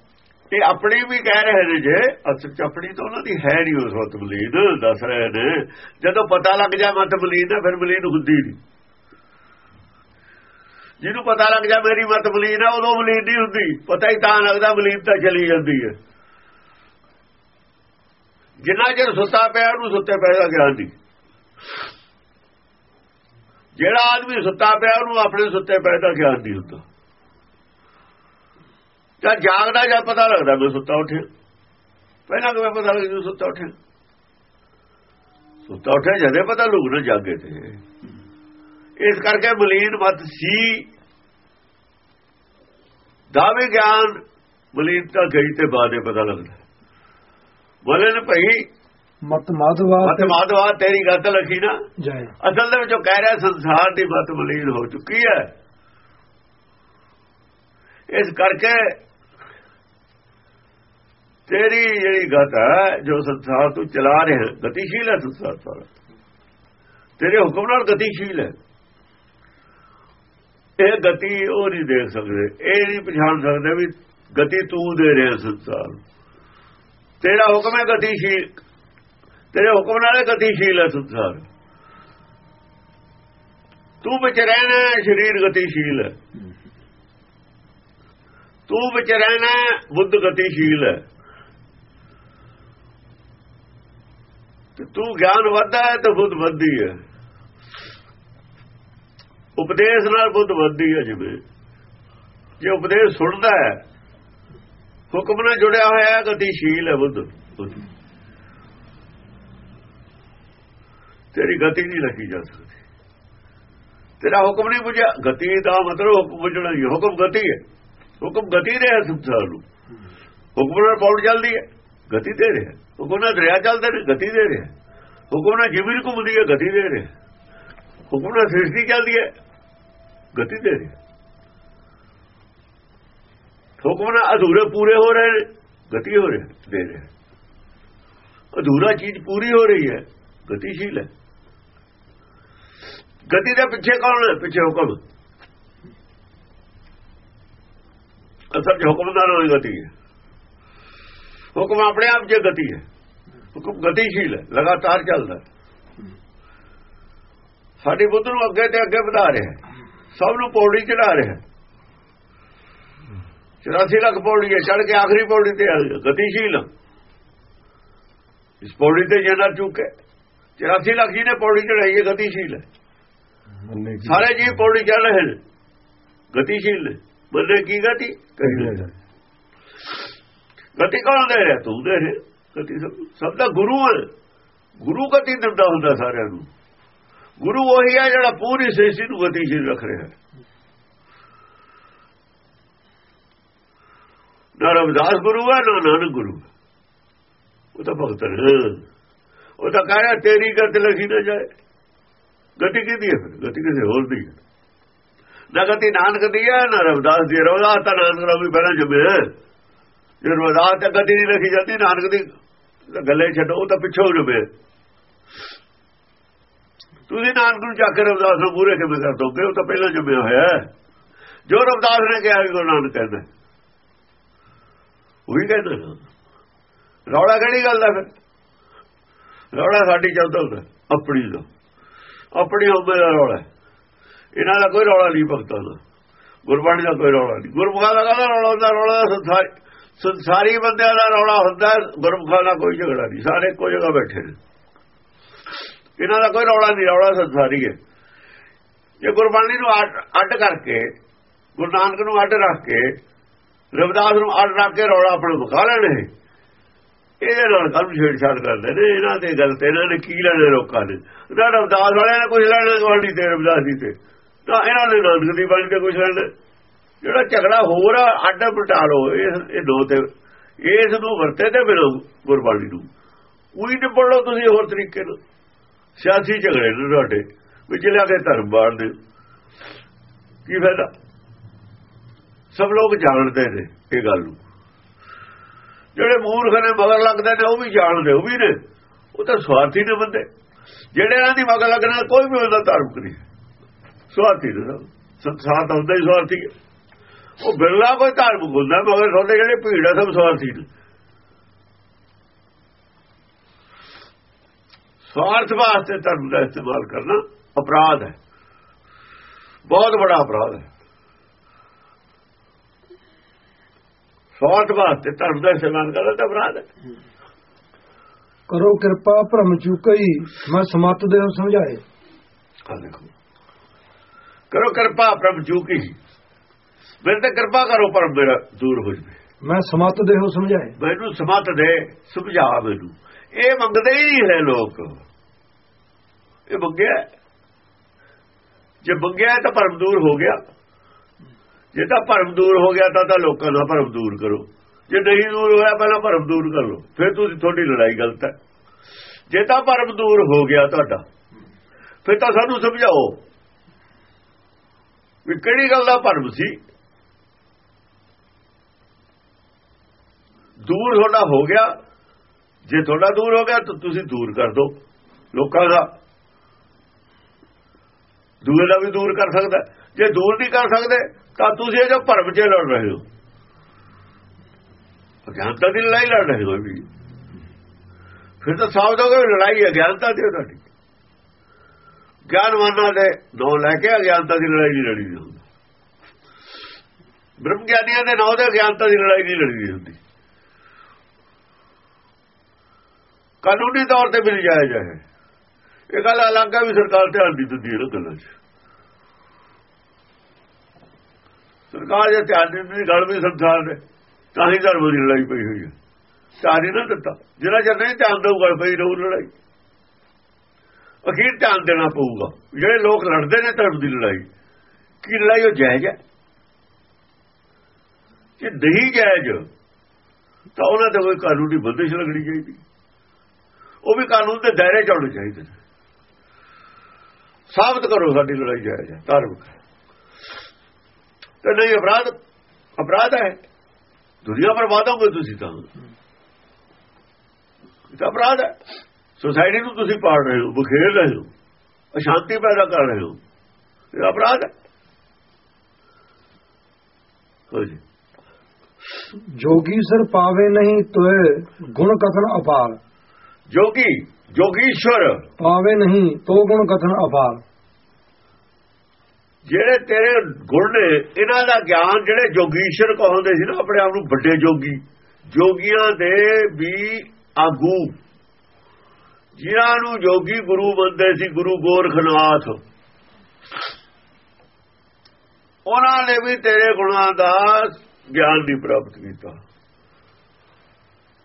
ਇਹ ਆਪਣੀ ਵੀ ਕਹਿ ਰਹੇ ਨੇ ਜੇ ਅਸਲ ਚ ਆਪਣੀ ਤਾਂ ਉਹਨਾਂ ਦੀ ਹੈ ਨਹੀਂ ਉਸ ਵਕਤ ਮਲੀਨ ਦੱਸ ਰਹੇ ਨੇ। ਜਦੋਂ ਪਤਾ ਲੱਗ ਜਾ ਮਤ ਹੈ ਫਿਰ ਮਲੀਨ ਹੁੰਦੀ ਨਹੀਂ ਜਿਹਨੂੰ ਪਤਾ ਲੱਗ ਜਾ ਮੇਰੀ ਮਤ ਮਲੀਨ ਹੈ ਉਦੋਂ ਮਲੀਨ ਨਹੀਂ ਹੁੰਦੀ। ਪਤਾ ਹੀ ਤਾਂ ਲੱਗਦਾ ਮਲੀਨ ਤਾਂ ਚਲੀ ਜਾਂਦੀ ਹੈ। ਜਿੰਨਾ ਚਿਰ ਸੁੱਤਾ ਪਿਆ ਉਹਨੂੰ ਸੁੱਤੇ ਪਏ ਦਾ ਗਿਆਨ ਨਹੀਂ ਜਿਹੜਾ ਆਦਮੀ ਸੁੱਤਾ ਪਿਆ, ਉਹਨੂੰ ਆਪਣੇ ਸੁੱਤੇ ਪਏ ਦਾ ਗਿਆਨ ਨਹੀਂ ਹੁੰਦਾ। ਜਦ ਜਾਗਦਾ ਜਦ ਪਤਾ ਲੱਗਦਾ ਮੈਂ ਸੁੱਤਾ ਉੱਠਿਆ। ਪਹਿਲਾਂ ਕਿਵੇਂ ਪਤਾ ਲੱਗਦਾ ਸੁੱਤਾ ਉੱਠਿਆ? ਸੁੱਤਾ ਉੱਠਿਆ ਜਦੇ ਪਤਾ ਲੋਕ ਨਾ ਜਾਗੇ ਤੇ। ਇਸ ਕਰਕੇ ਮਲੀਨ ਮਤ ਸੀ। ਦਾਵੇ ਗਿਆਨ ਮਲੀਨ ਤਾਂ ਗਈ ਤੇ ਬਾਅਦੇ ਪਤਾ ਲੱਗਦਾ। ਬੋਲੇ ਭਈ ਮਤ ਮਾਧਵਾ ਮਤ ਮਾਧਵਾ ਤੇਰੀ ਗੱਤ ਲਖੀ ਨਾ। ਅਸਲ ਦੇ ਵਿੱਚ ਉਹ ਕਹਿ ਰਿਹਾ ਸੰਸਾਰ ਦੀ ਮਤ ਮਲੀਨ ਹੋ ਚੁੱਕੀ ਹੈ। ਇਸ ਕਰਕੇ ਤੇਰੀ ਜਿਹੜੀ ਗਤ ਹੈ ਜੋ ਸੰਸਾਰ ਤੂੰ ਚਲਾ ਰਿਹਾ ਗਤੀਸ਼ੀਲ ਹੈ ਸੰਸਾਰ ਸਾਰਾ। ਤੇਰੇ ਹੁਕਮ ਨਾਲ ਗਤੀਸ਼ੀਲ ਹੈ। ਇਹ ਗਤੀ ਉਹ ਨਹੀਂ ਦੇਖ ਸਕਦੇ ਇਹ ਨਹੀਂ ਪਛਾਣ ਸਕਦੇ ਵੀ ਗਤੀ ਤੂੰ ਦੇ ਰਿਹਾ ਸੰਸਾਰ। ਤੇਰਾ ਹੁਕਮ ਹੈ ਗਤੀਸ਼ੀਲ। ਤੇਰੇ ਹੁਕਮ ਨਾਲ ਗਤੀਸ਼ੀਲ ਹੈ ਸੰਸਾਰ। ਤੂੰ ਵਿੱਚ ਰਹਿਣਾ ਸਰੀਰ ਗਤੀਸ਼ੀਲ ਹੈ। ਤੂੰ ਵਿੱਚ ਰਹਿਣਾ ਬੁੱਧ ਗਤੀਸ਼ੀਲ ਹੈ। ਤੇ ਤੂੰ ਗਿਆਨ ਵੱਧਦਾ ਹੈ ਤੇ ਬੁੱਧ ਵੱਧਦੀ ਹੈ। ਉਪਦੇਸ਼ ਨਾਲ ਬੁੱਧ ਵੱਧਦੀ ਹੈ ਜਿਵੇਂ। ਜੇ ਉਪਦੇਸ਼ ਸੁਣਦਾ ਹੈ, ਹੁਕਮ ਨਾਲ ਜੁੜਿਆ ਹੋਇਆ ਹੈ, ਗਤੀਸ਼ੀਲ ਹੈ ਬੁੱਧ ਬੁੱਧ। ਤੇਰੀ ਗਤੀ ਨਹੀਂ ਰੱਖੀ ਜਾ ਸਕਦੀ। ਤੇਰਾ ਹੁਕਮ ਨਹੀਂ ਬੁਝਿਆ। ਗਤੀ ਦਾ ਮਤਲਬ ਹੁਕਮ ਬੁਝਣਾ ਹੀ ਹੁਕਮ ਗਤੀ ਹੈ। ਹੁਕਮ ਗਤੀ ਦੇ ਹੈ ਸੰਸਾਰ ਨੂੰ। ਹੁਕਮ ਨਾਲ ਪੌੜ ਚੱਲਦੀ ਹੈ। ਗਤੀ ਦੇ ਰਿਹਾ। ਹੁਕਮ ਨਾਲ ਦਰਿਆ ਚੱਲਦੇ ਨੇ ਗਤੀ ਦੇ ਰਿਹਾ। ਹੁਕਮ ਨਾਲ ਜ਼ਮੀਨ ਘੁੰਮਦੀ ਹੈ। ਗਤੀ ਦੇ ਰਿਹਾ। ਹੁਕਮ ਨਾਲ ਸ੍ਰਿਸ਼ਟੀ ਚੱਲਦੀ ਹੈ। ਗਤੀ ਦੇ ਰਿਹਾ। ਹੁਕਮ ਨਾਲ ਅਧੂਰੇ ਪੂਰੇ ਹੋ ਰਹੇ ਨੇ। ਗਤੀ ਹੋ ਰਹੀ। ਦੇ ਰਿਹਾ। ਅਧੂਰਾ ਚੀਜ਼ ਪੂਰੀ ਹੋ ਰਹੀ ਹੈ। ਗਤੀਸ਼ੀਲ ਹੈ। ਗਤੀ ਦੇ ਪਿੱਛੇ ਕੌਣ ਹੈ? ਪਿੱਛੇ ਹੁਕਮ। ਅਸਲ 'ਚ ਹੁਕਮ ਦਾ ਨਾਮ ਗਤੀ ਹੈ। ਹੁਕਮ ਆਪਣੇ ਆਪ 'ਚ ਗਤੀ ਹੈ। ਹੁਕਮ ਗਤੀਸ਼ੀਲ ਹੈ, ਲਗਾਤਾਰ ਚੱਲਦਾ ਸਾਡੀ ਬੁੱਧ ਨੂੰ ਅੱਗੇ ਤੇ ਅੱਗੇ ਵਧਾ ਰਿਹਾ ਸਭ ਨੂੰ ਪੌੜੀ ਚੜਾ ਰਿਹਾ ਹੈ। 84 ਲੱਖ ਪੌੜੀ ਹੈ ਚੜ ਕੇ ਆਖਰੀ ਪੌੜੀ ਤੇ ਗਤੀਸ਼ੀਲ ਇਸ ਪੌੜੀ ਤੇ ਜਿਹੜਾ ਚੁੱਕੇ 84 ਲੱਖ ਜੀ ਨੇ ਪੌੜੀ ਚੜਾਈ ਹੈ, ਗਤੀਸ਼ੀਲ ਹੈ। ਸਾਰੇ ਜੀ ਪੌੜੀ ਚੜ ਰਹੇ ਨੇ। ਗਤੀਸ਼ੀਲ ਨੇ। ਬੰਦੇ ਕੀ ਗਤੀ? ਜਾ ਗਤੀ ਕੌਣ ਦੇ ਰਿਹਾ? ਤੂੰ ਦੇ ਰਿਹਾ। ਗਤੀ ਸਭ- ਦਾ ਗੁਰੂ ਹੈ। ਗੁਰੂ ਗਤੀ ਦਿੰਦਾ ਹੁੰਦਾ ਸਾਰਿਆਂ ਨੂੰ। ਗੁਰੂ ਉਹੀ ਹੈ ਜਿਹੜਾ ਪੂਰੀ ਸ੍ਰਿਸ਼ਟੀ ਨੂੰ ਗਤੀਸ਼ੀਲ ਰੱਖ ਰਿਹਾ ਹੈ। ਨਾ ਰਵਿਦਾਸ ਗੁਰੂ ਹੈ ਨਾ ਨਾਨਕ ਗੁਰੂ। ਉਹ ਤਾਂ ਭਗਤ ਹੈ ਉਹ ਤਾਂ ਕਹਿ ਰਿਹਾ ਤੇਰੀ ਗਤ ਲਖੀ ਨਾ ਜਾਏ। ਗਤੀ ਕਿਹਦੀ ਹੈ ਫਿਰ? ਗਤੀ ਕਿਸੇ ਹੋਰ ਦੀ ਹੈ। ਨਾ ਗਤੀ ਨਾਨਕ ਦੀ ਹੈ, ਨਾ ਰਵਦਾਸ ਦੀ ਰਵਦਾਸ ਤਾਂ ਨਾਨਕ ਦਾ ਵੀ ਪਹਿਲਾਂ ਜੰਮਿਆ ਜੇ ਰਵਦਾਸ ਤੇ ਗਤੀ ਨਹੀਂ ਲਿਖੀ ਜਾਂਦੀ, ਨਾਨਕ ਦੀ ਗੱਲੇ ਛੱਡੋ, ਉਹ ਤਾਂ ਪਿੱਛੋਂ ਜੰਮਿਆ ਤੁਸੀਂ ਨਾਨਕ ਨੂੰ ਚੱਕ ਕੇ ਰਵਦਾਸ ਨੂੰ ਪੂਰੇ ਕਿਵੇਂ ਕਰ ਦੋਗੇ? ਉਹ ਤਾਂ ਪਹਿਲਾਂ ਜੰਮਿਆ ਹੋਇਆ ਜੋ ਰਵਦਾਸ ਨੇ ਕਿਹਾ ਵੀ ਗੁਰੂ ਨਾਨਕ ਕਹਿੰਦਾ ਉਹੀ ਕਹਿੰਦਾ ਰੌਲਾ ਕਿਹੜੀ ਗੱਲ ਦਾ ਫਿਰ? ਰੌਲਾ ਸਾਡੀ ਚੱਲਦਾ ਹੁੰਦਾ ਆਪਣੀ ਦਾ। ਆਪਣੀ ਉਮਰ ਦਾ ਰੌਲਾ ਇਹਨਾਂ ਦਾ ਕੋਈ ਰੌਲਾ ਨਹੀਂ ਭਗਤਾਂ ਦਾ। ਗੁਰਬਾਣੀ ਦਾ ਕੋਈ ਰੌਲਾ ਨਹੀਂ। ਗੁਰਮੁਖਾਂ ਦਾ ਕਾਹਦਾ ਰੌਲਾ ਹੁੰਦਾ? ਰੌਲਾ ਸੰਸਾਰੀ ਸੰਸਾਰੀ ਬੰਦਿਆਂ ਦਾ ਰੌਲਾ ਹੁੰਦਾ। ਗੁਰਮੁਖਾਂ ਦਾ ਕੋਈ ਝਗੜਾ ਨਹੀਂ। ਸਾਰੇ ਇੱਕੋ ਜਗ੍ਹਾ ਬੈਠੇ ਨੇ। ਇਹਨਾਂ ਦਾ ਕੋਈ ਰੌਲਾ ਨਹੀਂ। ਰੌਲਾ ਸੰਸਾਰੀ ਹੈ। ਜੇ ਗੁਰਬਾਣੀ ਨੂੰ ਅੱਡ ਕਰਕੇ, ਗੁਰੂ ਨਾਨਕ ਨੂੰ ਅੱਡ ਰੱਖ ਕੇ, ਰਵਿਦਾਸ ਨੂੰ ਅੱਡ ਰੱਖ ਕੇ ਰੌਲਾ ਆਪਣੇ ਮੁਕਾ ਲੈਣੇ ਇਹਦੇ ਨਾਲ ਕੱਲ ਛੇੜਛਾੜ ਕਰਦੇ ਨੇ ਇਹਨਾਂ ਦੇ ਗੱਲ ਤੇ ਇਹਨਾਂ ਨੇ ਕੀ ਲੈਣੇ ਲੋਕਾਂ ਨੇ? ਨਾ ਰਵਿਦਾਸ ਵਾਲਿਆਂ ਨੇ ਕੁਝ ਲੈਣਾ ਗਵਾਂਢੀ ਤੇ ਰਵਿਦਾਸ ਜੀ ਤੇ। ਨਾ ਇਹਨਾਂ ਨੇ ਨਾਨਕ ਦੀ ਬਾਣੀ ਤੇ ਕੁਝ ਲੈਣਾ। ਜਿਹੜਾ ਝਗੜਾ ਹੋਰ ਆ, ਅੱਡ ਪਟਾਲੋ ਇਹ ਦੋ ਤੇ ਇਸ ਨੂੰ ਵਰਤੇ ਤੇ ਬਿਨਾਂ ਗੁਰਬਾਣੀ ਨੂੰ। ਉਹੀ ਤੇ ਪੜੋ ਤੁਸੀਂ ਹੋਰ ਤਰੀਕੇ ਨਾਲ। ਸਿਆਸੀ ਝਗੜੇ ਨੇ ਤੁਹਾਡੇ ਵਿੱਚ ਲਿਆ ਕੇ ਧਰਮ ਬਾੜਦੇ ਕੀ ਫਾਇਦਾ? ਸਭ ਲੋਕ ਜਾਣਦੇ ਨੇ ਇਹ ਗੱਲ ਨੂੰ। ਜਿਹੜੇ ਮੂਰਖ ਨੇ ਮਗਰ ਲੱਗਦੇ ਨੇ, ਉਹ ਵੀ ਜਾਣਦੇ, ਉਹ ਵੀ ਨੇ। ਉਹ ਤਾਂ ਸਵਾਰਥੀ ਨੇ ਬੰਦੇ। ਜਿਹੜੇ ਇਹਨਾਂ ਦੀ ਮਗਰ ਲੱਗਣਾ ਕੋਈ ਵੀ ਉਹਦਾ ਧਾਰਮਿਕ ਨਹੀਂ ਸਵਾਰਥੀ ਨੇ ਸਭ। ਸੰਸਾਰ ਤਾਂ ਹੁੰਦਾ ਹੀ ਸਵਾਰਥੀ ਹੈ। ਉਹ ਬਿਰਲਾ ਕੋਈ ਧਾਰਮਿਕ ਹੁੰਦਾ ਮਗਰ ਤੁਹਾਡੇ ਜਿਹੜੇ ਭੀੜ ਆ ਸਭ ਸਵਾਰਥੀ ਨੇ। ਸਵਾਰਥ ਵਾਸਤੇ ਧਰਮ ਦਾ ਇਸਤੇਮਾਲ ਕਰਨਾ ਅਪਰਾਧ ਹੈ। ਬਹੁਤ ਬੜਾ ਅਪਰਾਧ ਹੈ। ਸਵਾਰਥ ਵਾਸਤੇ ਧਰਮ ਦਾ ਇਸਤੇਮਾਲ ਕਰਨਾ ਤਾਂ ਅਪਰਾਧ ਹੈ। ਕਰੋ ਕਿਰਪਾ ਭ੍ਰਮ ਚੁਕਈ ਮੈਂ ਸਮਤ ਦੇ ਸਮਝਾਏ। ਕਰੋ ਕਿਰਪਾ ਪ੍ਰਭ ਜੂਕੀ ਮੇਰੇ ਤੇ ਕਿਰਪਾ ਕਰੋ ਪਰ ਮੇਰਾ ਦੂਰ ਹੋ ਜਵੇ। ਮੈਂ ਸਮਤ ਦੇਹੁ ਸਮਝਾਏ। ਮੈਨੂੰ ਸਮਤ ਦੇ ਸੁਝਾ ਮੈਨੂੰ। ਇਹ ਮੰਗਦੇ ਹੀ ਨਹੀਂ ਹੈ ਲੋਕ। ਇਹ ਮੰਗਿਆ। ਹੈ। ਜੇ ਮੰਗਿਆ ਹੈ ਤਾਂ ਭਰਮ ਦੂਰ ਹੋ ਗਿਆ। ਜੇ ਤਾਂ ਭਰਮ ਦੂਰ ਹੋ ਗਿਆ ਤਾਂ ਤਾਂ ਲੋਕਾਂ ਦਾ ਭਰਮ ਦੂਰ ਕਰੋ। ਜੇ ਨਹੀਂ ਦੂਰ ਹੋਇਆ ਪਹਿਲਾਂ ਭਰਮ ਦੂਰ ਕਰ ਲਓ। ਫਿਰ ਤੁਸੀਂ ਤੁਹਾਡੀ ਲੜਾਈ ਗਲਤ ਹੈ। ਜੇ ਤਾਂ ਭਰਮ ਦੂਰ ਹੋ ਗਿਆ ਤੁਹਾਡਾ, ਫਿਰ ਤਾਂ ਸਾਨੂੰ ਸਮਝਾਓ ਵੀ ਕਿਹੜੀ ਗੱਲ ਦਾ ਭਰਮ ਸੀ। ਦੂਰ ਤੁਹਾਡਾ ਹੋ ਗਿਆ। ਜੇ ਤੁਹਾਡਾ ਦੂਰ ਹੋ ਗਿਆ ਤਾਂ ਤੁਸੀਂ ਦੂਰ ਕਰ ਦਿਓ ਲੋਕਾਂ ਦਾ। ਦੂਏ ਦਾ ਵੀ ਦੂਰ ਕਰ ਸਕਦਾ। ਜੇ ਦੂਰ ਨਹੀਂ ਕਰ ਸਕਦੇ, ਤਾਂ ਤੁਸੀਂ ਇਹ ਜੋ ਭਰਮ 'ਚ ਲੜ ਰਹੇ ਹੋ। ਅਗਿਆਨਤਾ ਦੀ ਲੜਾਈ ਲੜ ਰਹੇ ਹੋ ਵੀ। ਫਿਰ ਤਾਂ ਸਾਬਤ ਹੋ ਗਿਆ ਲੜਾਈ ਅਗਿਆਨਤਾ ਦੀ ਹੈ ਤੁਹਾਡੀ ਗਿਆਨਵਾਨਾਂ ਦੇ ਦੋ ਲੈ ਕੇ ਅਗਿਆਨਤਾ ਦੀ ਲੜਾਈ ਨਹੀਂ ਲੜੀ ਹੁੰਦੀ। ਬ੍ਰਹਮ ਗਿਆਨੀਆਂ ਦੇ ਨਾਂ ਦੇ ਅਗਿਆਨਤਾ ਦੀ ਲੜਾਈ ਨਹੀਂ ਲੜੀ ਹੁੰਦੀ। ਕਾਨੂੰਨੀ ਤੌਰ ਤੇ ਮਿਲ ਜਾਇਆ ਜਾਏ ਇਹ ਗੱਲ ਅਲੱਗ ਹੈ ਵੀ ਸਰਕਾਰ ਧਿਆਨ ਨਹੀਂ ਦਿੰਦੀ ਇਹਨਾਂ ਗੱਲਾਂ 'ਚ। ਸਰਕਾਰ ਜੇ ਧਿਆਨ ਨਹੀਂ ਦਿੰਦੀ ਗੱਲ ਵੀ ਸੰਸਾਰ ਦੇ, ਤਾਂ ਹੀ ਧਰਮ ਦੀ ਲੜਾਈ ਪਈ ਹੋਈ ਹੈ। ਧਿਆਨ ਨਾ ਦਿੱਤਾ। ਜਿਹੜਾ ਜਦ ਨਹੀਂ ਧਿਆਨ ਦੇਊਗਾ ਪਈ ਰਹੂ ਲੜਾਈ। ਅਖੀਰ ਧਿਆਨ ਦੇਣਾ ਪਊਗਾ। ਜਿਹੜੇ ਲੋਕ ਲੜਦੇ ਨੇ ਧਰਮ ਦੀ ਲੜਾਈ, ਕੀ ਲੜਾਈ ਉਹ ਜਾਇਜ਼ ਹੈ? ਜੇ ਨਹੀਂ ਜਾਇਜ਼, ਤਾਂ ਉਹਨਾਂ ਤੇ ਕੋਈ ਕਾਨੂੰਨੀ ਬੰਦਿਸ਼ ਲੱਗਣੀ ਚਾਹੀਦੀ। ਉਹ ਵੀ ਕਾਨੂੰਨ ਦੇ ਦਾਇਰੇ ਚ ਆਉਣੇ ਚਾਹੀਦੇ ਨੇ। ਸਾਬਤ ਕਰੋ ਸਾਡੀ ਲੜਾਈ ਜਾਇਜ਼ ਹੈ। ਧਾਰਮਿਕ ਹੈ ਤੇ ਨਹੀਂ ਅਪਰਾਧ ਅਪਰਾਧ ਹੈ। ਦੁਨੀਆ ਬਰਬਾਦੋਗੇ ਤੁਸੀਂ ਤਾਂ। ਇਹ ਅਪਰਾਧ ਹੈ। ਸੋਸਾਇਟੀ ਨੂੰ ਤੁਸੀਂ ਪਾੜ ਰਹੇ ਹੋ ਬਖੇਰ ਰਹੇ ਹੋ ਅਸ਼ਾਂਤੀ ਪੈਦਾ ਕਰ ਰਹੇ ਹੋ। ਇਹ ਅਪਰਾਧ ਹੈ। ਹੋ ਜੀ। ਜੋਗੀ ਸਰ ਪਾਵੇ ਨਹੀਂ ਤੋਏ ਗੁਣ ਕਥਨ ਅਪਾਰ। ਜੋਗੀ ਜੋਗੀਸ਼ਵਰ। ਪਾਵੇ ਨਹੀਂ ਤੋ ਗੁਣ ਕਥਨ ਅਪਾਰ। ਜਿਹੜੇ ਤੇਰੇ ਗੁਣ ਨੇ, ਇਹਨਾਂ ਦਾ ਗਿਆਨ ਜਿਹੜੇ ਜੋਗੀਸ਼ਰ ਕਹਾਉਂਦੇ ਸੀ ਨਾ, ਆਪਣੇ ਆਪ ਨੂੰ ਵੱਡੇ ਜੋਗੀ। ਜੋਗੀਆਂ ਦੇ ਵੀ ਆਗੂ। ਜਿਨ੍ਹਾਂ ਨੂੰ ਜੋਗੀ ਗੁਰੂ ਮੰਨਦੇ ਸੀ, ਗੁਰੂ ਗੋਰਖਨਾਥ। ਉਹਨਾਂ ਨੇ ਵੀ ਤੇਰੇ ਗੁਣਾਂ ਦਾ ਗਿਆਨ ਨਹੀਂ ਪ੍ਰਾਪਤ ਕੀਤਾ।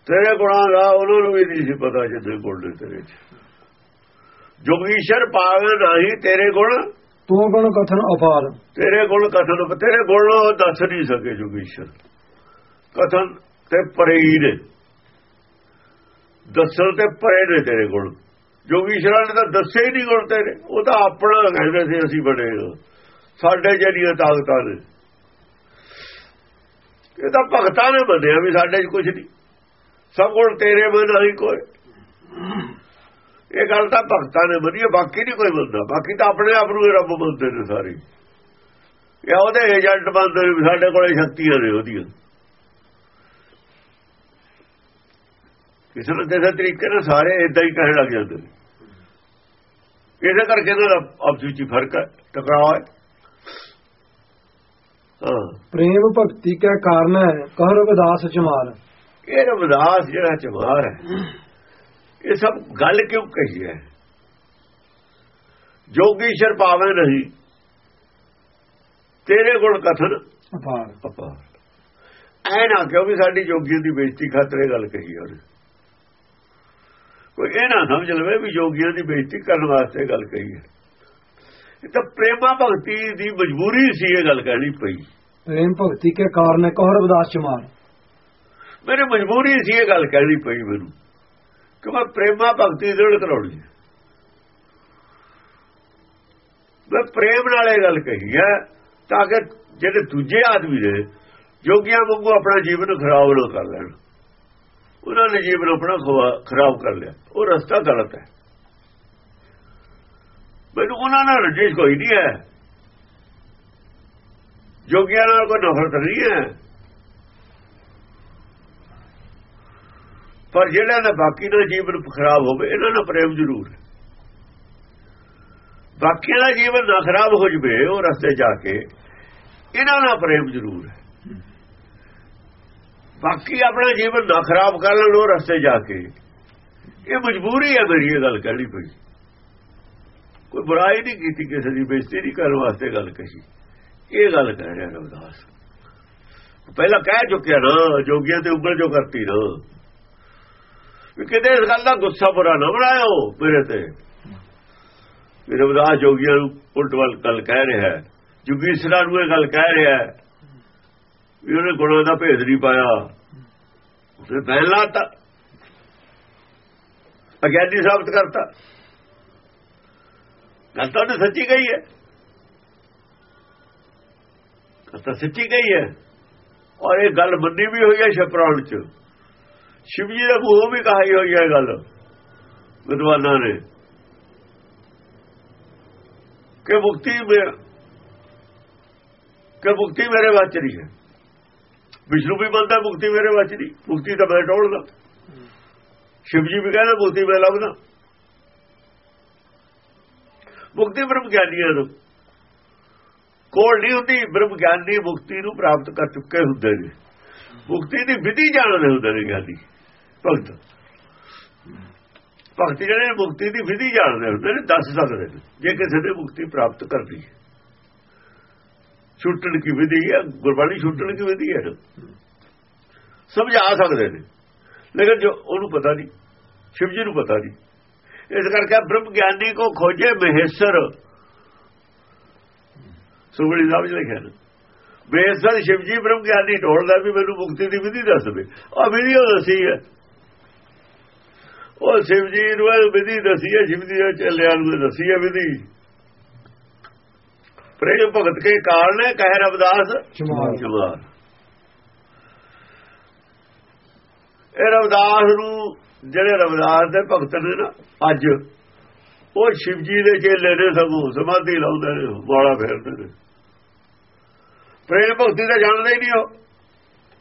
ਤੇਰੇ ਗੁਣਾਂ ਦਾ ਉਹਨਾਂ ਨੂੰ ਵੀ ਨਹੀਂ ਸੀ ਪਤਾ ਜਿੱਦੇ ਗੁਣ ਨੇ ਤੇਰੇ ਚ। ਜੋਗੀਸ਼ਰ ਪਾਵੇ ਨਹੀਂ ਤੇਰੇ ਗੁਣ ਤੋ ਗੁਣ ਕਥਨ ਅਪਾਰ? ਤੇਰੇ ਗੁਣ ਕਥਨ ਤੇਰੇ ਗੁਣ ਦੱਸ ਨਹੀਂ ਸਕੇ ਜੋਗੀਸ਼ਰ ਕਥਨ ਤੇ ਪਰੇ ਹੀ ਨੇ। ਦੱਸਣ ਤੇ ਪਰੇ ਨੇ ਤੇਰੇ ਗੁਣ ਜੋਗੀਸ਼ਰਾਂ ਨੇ ਤਾਂ ਦੱਸੇ ਹੀ ਨਹੀਂ ਗੁਣ ਤੇਰੇ। ਉਹ ਤਾਂ ਆਪਣਾ ਕਹਿੰਦੇ ਸੀ ਅਸੀਂ ਬਣੇ ਸਾਡੇ ਜਿਹੜੀਆਂ ਤਾਕਤਾਂ ਨੇ। ਇਹ ਤਾਂ ਭਗਤਾਂ ਨੇ ਮੰਨਿਆ ਵੀ ਸਾਡੇ 'ਚ ਕੁਝ ਨਹੀਂ। ਸਭ ਗੁਣ ਤੇਰੇ ਮਨ ਨਹੀਂ ਕੋਈ। ਇਹ ਗੱਲ ਤਾਂ ਭਗਤਾਂ ਨੇ ਮੰਨੀ ਬਾਕੀ ਨਹੀਂ ਕੋਈ ਮੰਨਦਾ ਬਾਕੀ ਤਾਂ ਆਪਣੇ ਆਪ ਨੂੰ ਹੀ ਰੱਬ ਮੰਨਦੇ ਨੇ ਸਾਰੇ। ਇਹ ਉਹਦੇ ਏਜੰਟ ਬੰਦੇ ਨੇ ਸਾਡੇ ਕੋਲੇ ਸ਼ਕਤੀਆਂ ਨੇ ਉਹਦੀਆਂ। ਕਿਸੇ ਨਾ ਕਿਸੇ ਤਰੀਕੇ ਨਾਲ ਸਾਰੇ ਇਦਾਂ ਹੀ ਕਹਿਣ ਲੱਗ ਜਾਂਦੇ ਨੇ। ਇਹਦੇ ਕਰਕੇ ਇਹਨਾਂ ਆਪਸ ਵਿੱਚ ਫ਼ਰਕ ਹੈ ਟਕਰਾਅ ਹੈ। ਹਾਂ। ਪ੍ਰੇਮ ਭਗਤੀ ਕੈ ਕਾਰਨ ਹੈ ਕਹਿ ਰਵਿਦਾਸ ਚਮਾਰ ਇਹ ਰਵਿਦਾਸ ਜਿਹੜਾ ਚਮਾਰ ਹੈ। ਇਹ ਸਭ ਗੱਲ ਕਿਉਂ ਕਹੀ ਹੈ? ਜੋਗੀਸ਼ਰ ਪਾਵੇ ਨਹੀਂ ਤੇਰੇ ਗੁਣ ਕਥਨ ਅਪਾਰ। ਅਪਾਰ। ਐ ਨਾ ਕਿਉਂ ਵੀ ਸਾਡੀ ਜੋਗੀਆਂ ਦੀ ਬੇਇੱਜ਼ਤੀ ਖਾਤਰ ਗੱਲ ਕਹੀ ਉਹਨੇ? ਕੋਈ ਇਹ ਨਾ ਸਮਝ ਲਵੇ ਵੀ ਜੋਗੀਆਂ ਦੀ ਬੇਇੱਜ਼ਤੀ ਕਰਨ ਵਾਸਤੇ ਗੱਲ ਕਹੀ ਹੈ। ਇਹ ਤਾਂ ਪ੍ਰੇਮਾ ਭਗਤੀ ਦੀ ਮਜਬੂਰੀ ਸੀ ਇਹ ਗੱਲ ਕਹਿਣੀ ਪਈ। ਪ੍ਰੇਮ ਭਗਤੀ ਕੇ ਕਾਰਨ ਕੋ ਰਵਿਦਾਸ ਚਮਾਰ ਮੇਰੇ ਮਜਬੂਰੀ ਸੀ ਇਹ ਗੱਲ ਕਹਿਣੀ ਪਈ ਮੈਨੂੰ। ਕਿ ਮੈਂ ਪ੍ਰੇਮਾ ਭਗਤੀ ਦ੍ਰਿੜ ਕਰਾਉਣੀ ਮੈਂ ਪ੍ਰੇਮ ਨਾਲ ਇਹ ਗੱਲ ਕਹੀ ਹੈ ਤਾਂ ਕਿ ਜਿਹੜੇ ਦੂਜੇ ਆਦਮੀ ਨੇ ਜੋਗੀਆਂ ਵਾਂਗੂ ਆਪਣਾ ਜੀਵਨ ਖਰਾਬ ਨਾ ਕਰ ਲੈਣ। ਉਹਨਾਂ ਨੇ ਜੀਵਨ ਆਪਣਾ ਖਰਾਬ ਕਰ ਲਿਆ। ਉਹ ਰਸਤਾ ਗਲਤ ਹੈ। ਮੈਨੂੰ ਉਹਨਾਂ ਨਾਲ ਰਜਿਸ਼ ਕੋਈ ਨਹੀਂ ਹੈ। ਜੋਗੀਆਂ ਨਾਲ ਕੋਈ ਨਫ਼ਰਤ ਨਹੀਂ ਹੈ। ਪਰ ਜਿਹੜਾ ਦਾ ਬਾਕੀ ਦਾ ਜੀਵਨ ਖਰਾਬ ਹੋਵੇ, ਇਹਨਾਂ ਨਾਲ ਪ੍ਰੇਮ ਜ਼ਰੂਰ ਹੈ। ਬਾਕੀ ਦਾ ਜੀਵਨ ਨਾ ਖਰਾਬ ਹੋ ਜਵੇ, ਉਹ ਰਸਤੇ ਜਾ ਕੇ, ਇਹਨਾਂ ਨਾਲ ਪ੍ਰੇਮ ਜ਼ਰੂਰ ਹੈ। ਬਾਕੀ ਆਪਣਾ ਜੀਵਨ ਨਾ ਖਰਾਬ ਕਰ ਲੈਣ, ਉਹ ਰਸਤੇ ਜਾ ਕੇ। ਇਹ ਮਜਬੂਰੀ ਹੈ ਮੇਰੀ ਇਹ ਗੱਲ ਕਹਿਣੀ ਪਈ। ਕੋਈ ਬੁਰਾਈ ਨਹੀਂ ਕੀਤੀ ਕਿਸੇ ਦੀ, ਬੇਇੱਜ਼ਤੀ ਨਹੀਂ ਕਰਨ ਵਾਸਤੇ ਗੱਲ ਕਹੀ। ਇਹ ਗੱਲ ਕਹਿ ਰਿਹਾ ਰਵਿਦਾਸ। ਪਹਿਲਾਂ ਕਹਿ ਚੁੱਕਿਆ ਨਾ, ਜੋਗੀਆਂ ਤੇ ਉਂਗਲ ਜੋ ਕਰਤੀ ਨਾ। ਵੀ ਕਿਤੇ ਇਸ ਗੱਲ ਦਾ ਗੁੱਸਾ ਬੁਰਾ ਨਾ ਬਣਾਇਓ ਮੇਰੇ ਤੇ। ਵੀ ਰਵਿਦਾਸ ਜੋਗੀਆਂ ਨੂੰ ਉਲਟ ਵੱਲ ਗੱਲ ਕਹਿ ਰਿਹਾ ਹੈ। ਜੁਗੀਸਰਾ ਨੂੰ ਇਹ ਗੱਲ ਕਹਿ ਰਿਹਾ ਹੈ ਵੀ ਉਹਨੇ ਗੁਣਾਂ ਦਾ ਭੇਦ ਨਹੀਂ ਪਾਇਆ। ਉਸੇ ਪਹਿਲਾਂ ਤਾਂ ਅਗਿਆਨੀ ਸਾਬਤ ਕਰਤਾ। ਗੱਲ ਤਾਂ ਉਹਨੇ ਸੱਚੀ ਗਈ ਹੈ। ਗੱਲ ਤਾਂ ਸੱਚੀ ਗਈ ਹੈ। ਔਰ ਇਹ ਗੱਲ ਮੰਨੀ ਵੀ ਹੋਈ ਹੈ ਸ਼ਪਰਾਣ ਚ। ਸ਼ਿਵ ਜੀ ਦਾ ਮੂੰਹੋਂ ਵੀ ਕਹਾਈ ਹੋਈ ਹੈ ਗੱਲ? ਵਿਦਵਾਨਾਂ ਨੇ। ਕਿ ਮੁਕਤੀ ਮੇ- ਕਿ ਮੁਕਤੀ ਮੇਰੇ ਵਿੱਚ ਰਹੀ ਹੈ ਵਿਸ਼ਨੂੰ ਵੀ ਮੰਨਦਾ ਮੁਕਤੀ ਮੇਰੇ ਵਿੱਚ ਨਹੀਂ ਮੁਕਤੀ ਤਾਂ ਮੈਂ ਟੋਲਦਾ। ਸ਼ਿਵ ਜੀ ਵੀ ਕਹਿੰਦਾ ਮੁਕਤੀ ਮੈਂ ਲੱਭਦਾ। ਮੁਕਤੀ ਬ੍ਰਹਮ ਗਿਆਨੀਆਂ ਨੂੰ। ਕੋਲ ਨਹੀਂ ਹੁੰਦੀ ਬ੍ਰਹਮ ਗਿਆਨੀ ਮੁਕਤੀ ਨੂੰ ਪ੍ਰਾਪਤ ਕਰ ਚੁੱਕੇ ਹੁੰਦੇ ਨੇ। ਮੁਕਤੀ ਦੀ ਵਿਧੀ ਜਾਣਦੇ ਹੁੰਦੇ ਨੇ ਗਿਆਨੀ। ਭਗਤ। ਭਗਤ ਜਿਹੜੇ ਮੁਕਤੀ ਦੀ ਵਿਧੀ ਜਾਣਦੇ ਹੁੰਦੇ ਨੇ, ਦੱਸ ਸਕਦੇ ਨੇ, ਜੇ ਕਿਸੇ ਨੇ ਮੁਕਤੀ ਪ੍ਰਾਪਤ ਕਰਨੀ ਹੈ। ਛੁੱਟਣ ਕੀ ਵਿਧੀ ਹੈ, ਗੁਰਬਾਣੀ ਛੁੱਟਣ ਕੀ ਵਿਧੀ ਹੈ। ਸਮਝਾ ਸਕਦੇ ਨੇ। ਲੇਕਿਨ ਜੋ ਉਹਨੂੰ ਪਤਾ ਨਹੀਂ, ਸ਼ਿਵ ਜੀ ਨੂੰ ਪਤਾ ਨਹੀਂ। ਇਸ ਕਰਕੇ ਬ੍ਰਹਮ ਗਿਆਨੀ ਕੋ ਖੋਜੇ ਮਹੇਸ਼ਰ। ਸੁਗੜੀ ਸਾਹਿਬ ਜੀ ਲਿਖਿਆ ਨਾ, ਬੇਸਰ ਸ਼ਿਵ ਜੀ ਬ੍ਰਹਮ ਗਿਆਨੀ ਢੋਲਦਾ ਵੀ ਮੈਨੂੰ ਮੁਕਤੀ ਦੀ ਵਿਧੀ ਦੱਸ ਦੇ। ਉਹ ਵਿਧੀ ਉਹ ਦੱਸੀ ਹੈ। ਉਹ ਸ਼ਿਵ ਜੀ ਨੂੰ ਇਹ ਵਿਧੀ ਦੱਸੀ ਹੈ ਸ਼ਿਵ ਜੀ ਦੇ ਚੱਲਿਆਂ ਨੂੰ ਦੱਸੀ ਹੈ ਵਿਧੀ। ਪ੍ਰੇਮ ਭਗਤ ਕੇ ਕਾਲ ਨੇ ਕਹਿ ਰਵਦਾਸ। ਚਮਾਰ ਜਮਾਰ ਇਹ ਰਵਦਾਸ ਨੂੰ ਜਿਹੜੇ ਰਵਦਾਸ ਦੇ ਭਗਤ ਨੇ ਨਾ ਅੱਜ ਉਹ ਸ਼ਿਵ ਜੀ ਦੇ ਚੇਲੇ ਨੇ ਸਗੋਂ ਸਮਾਧੀ ਲਾਉਂਦੇ ਨੇ ਮਾਲਾ ਫੇਰਦੇ ਨੇ। ਪ੍ਰੇਮ ਭਗਤੀ ਦਾ ਜਾਣਦੇ ਹੀ ਨਹੀਂ ਉਹ।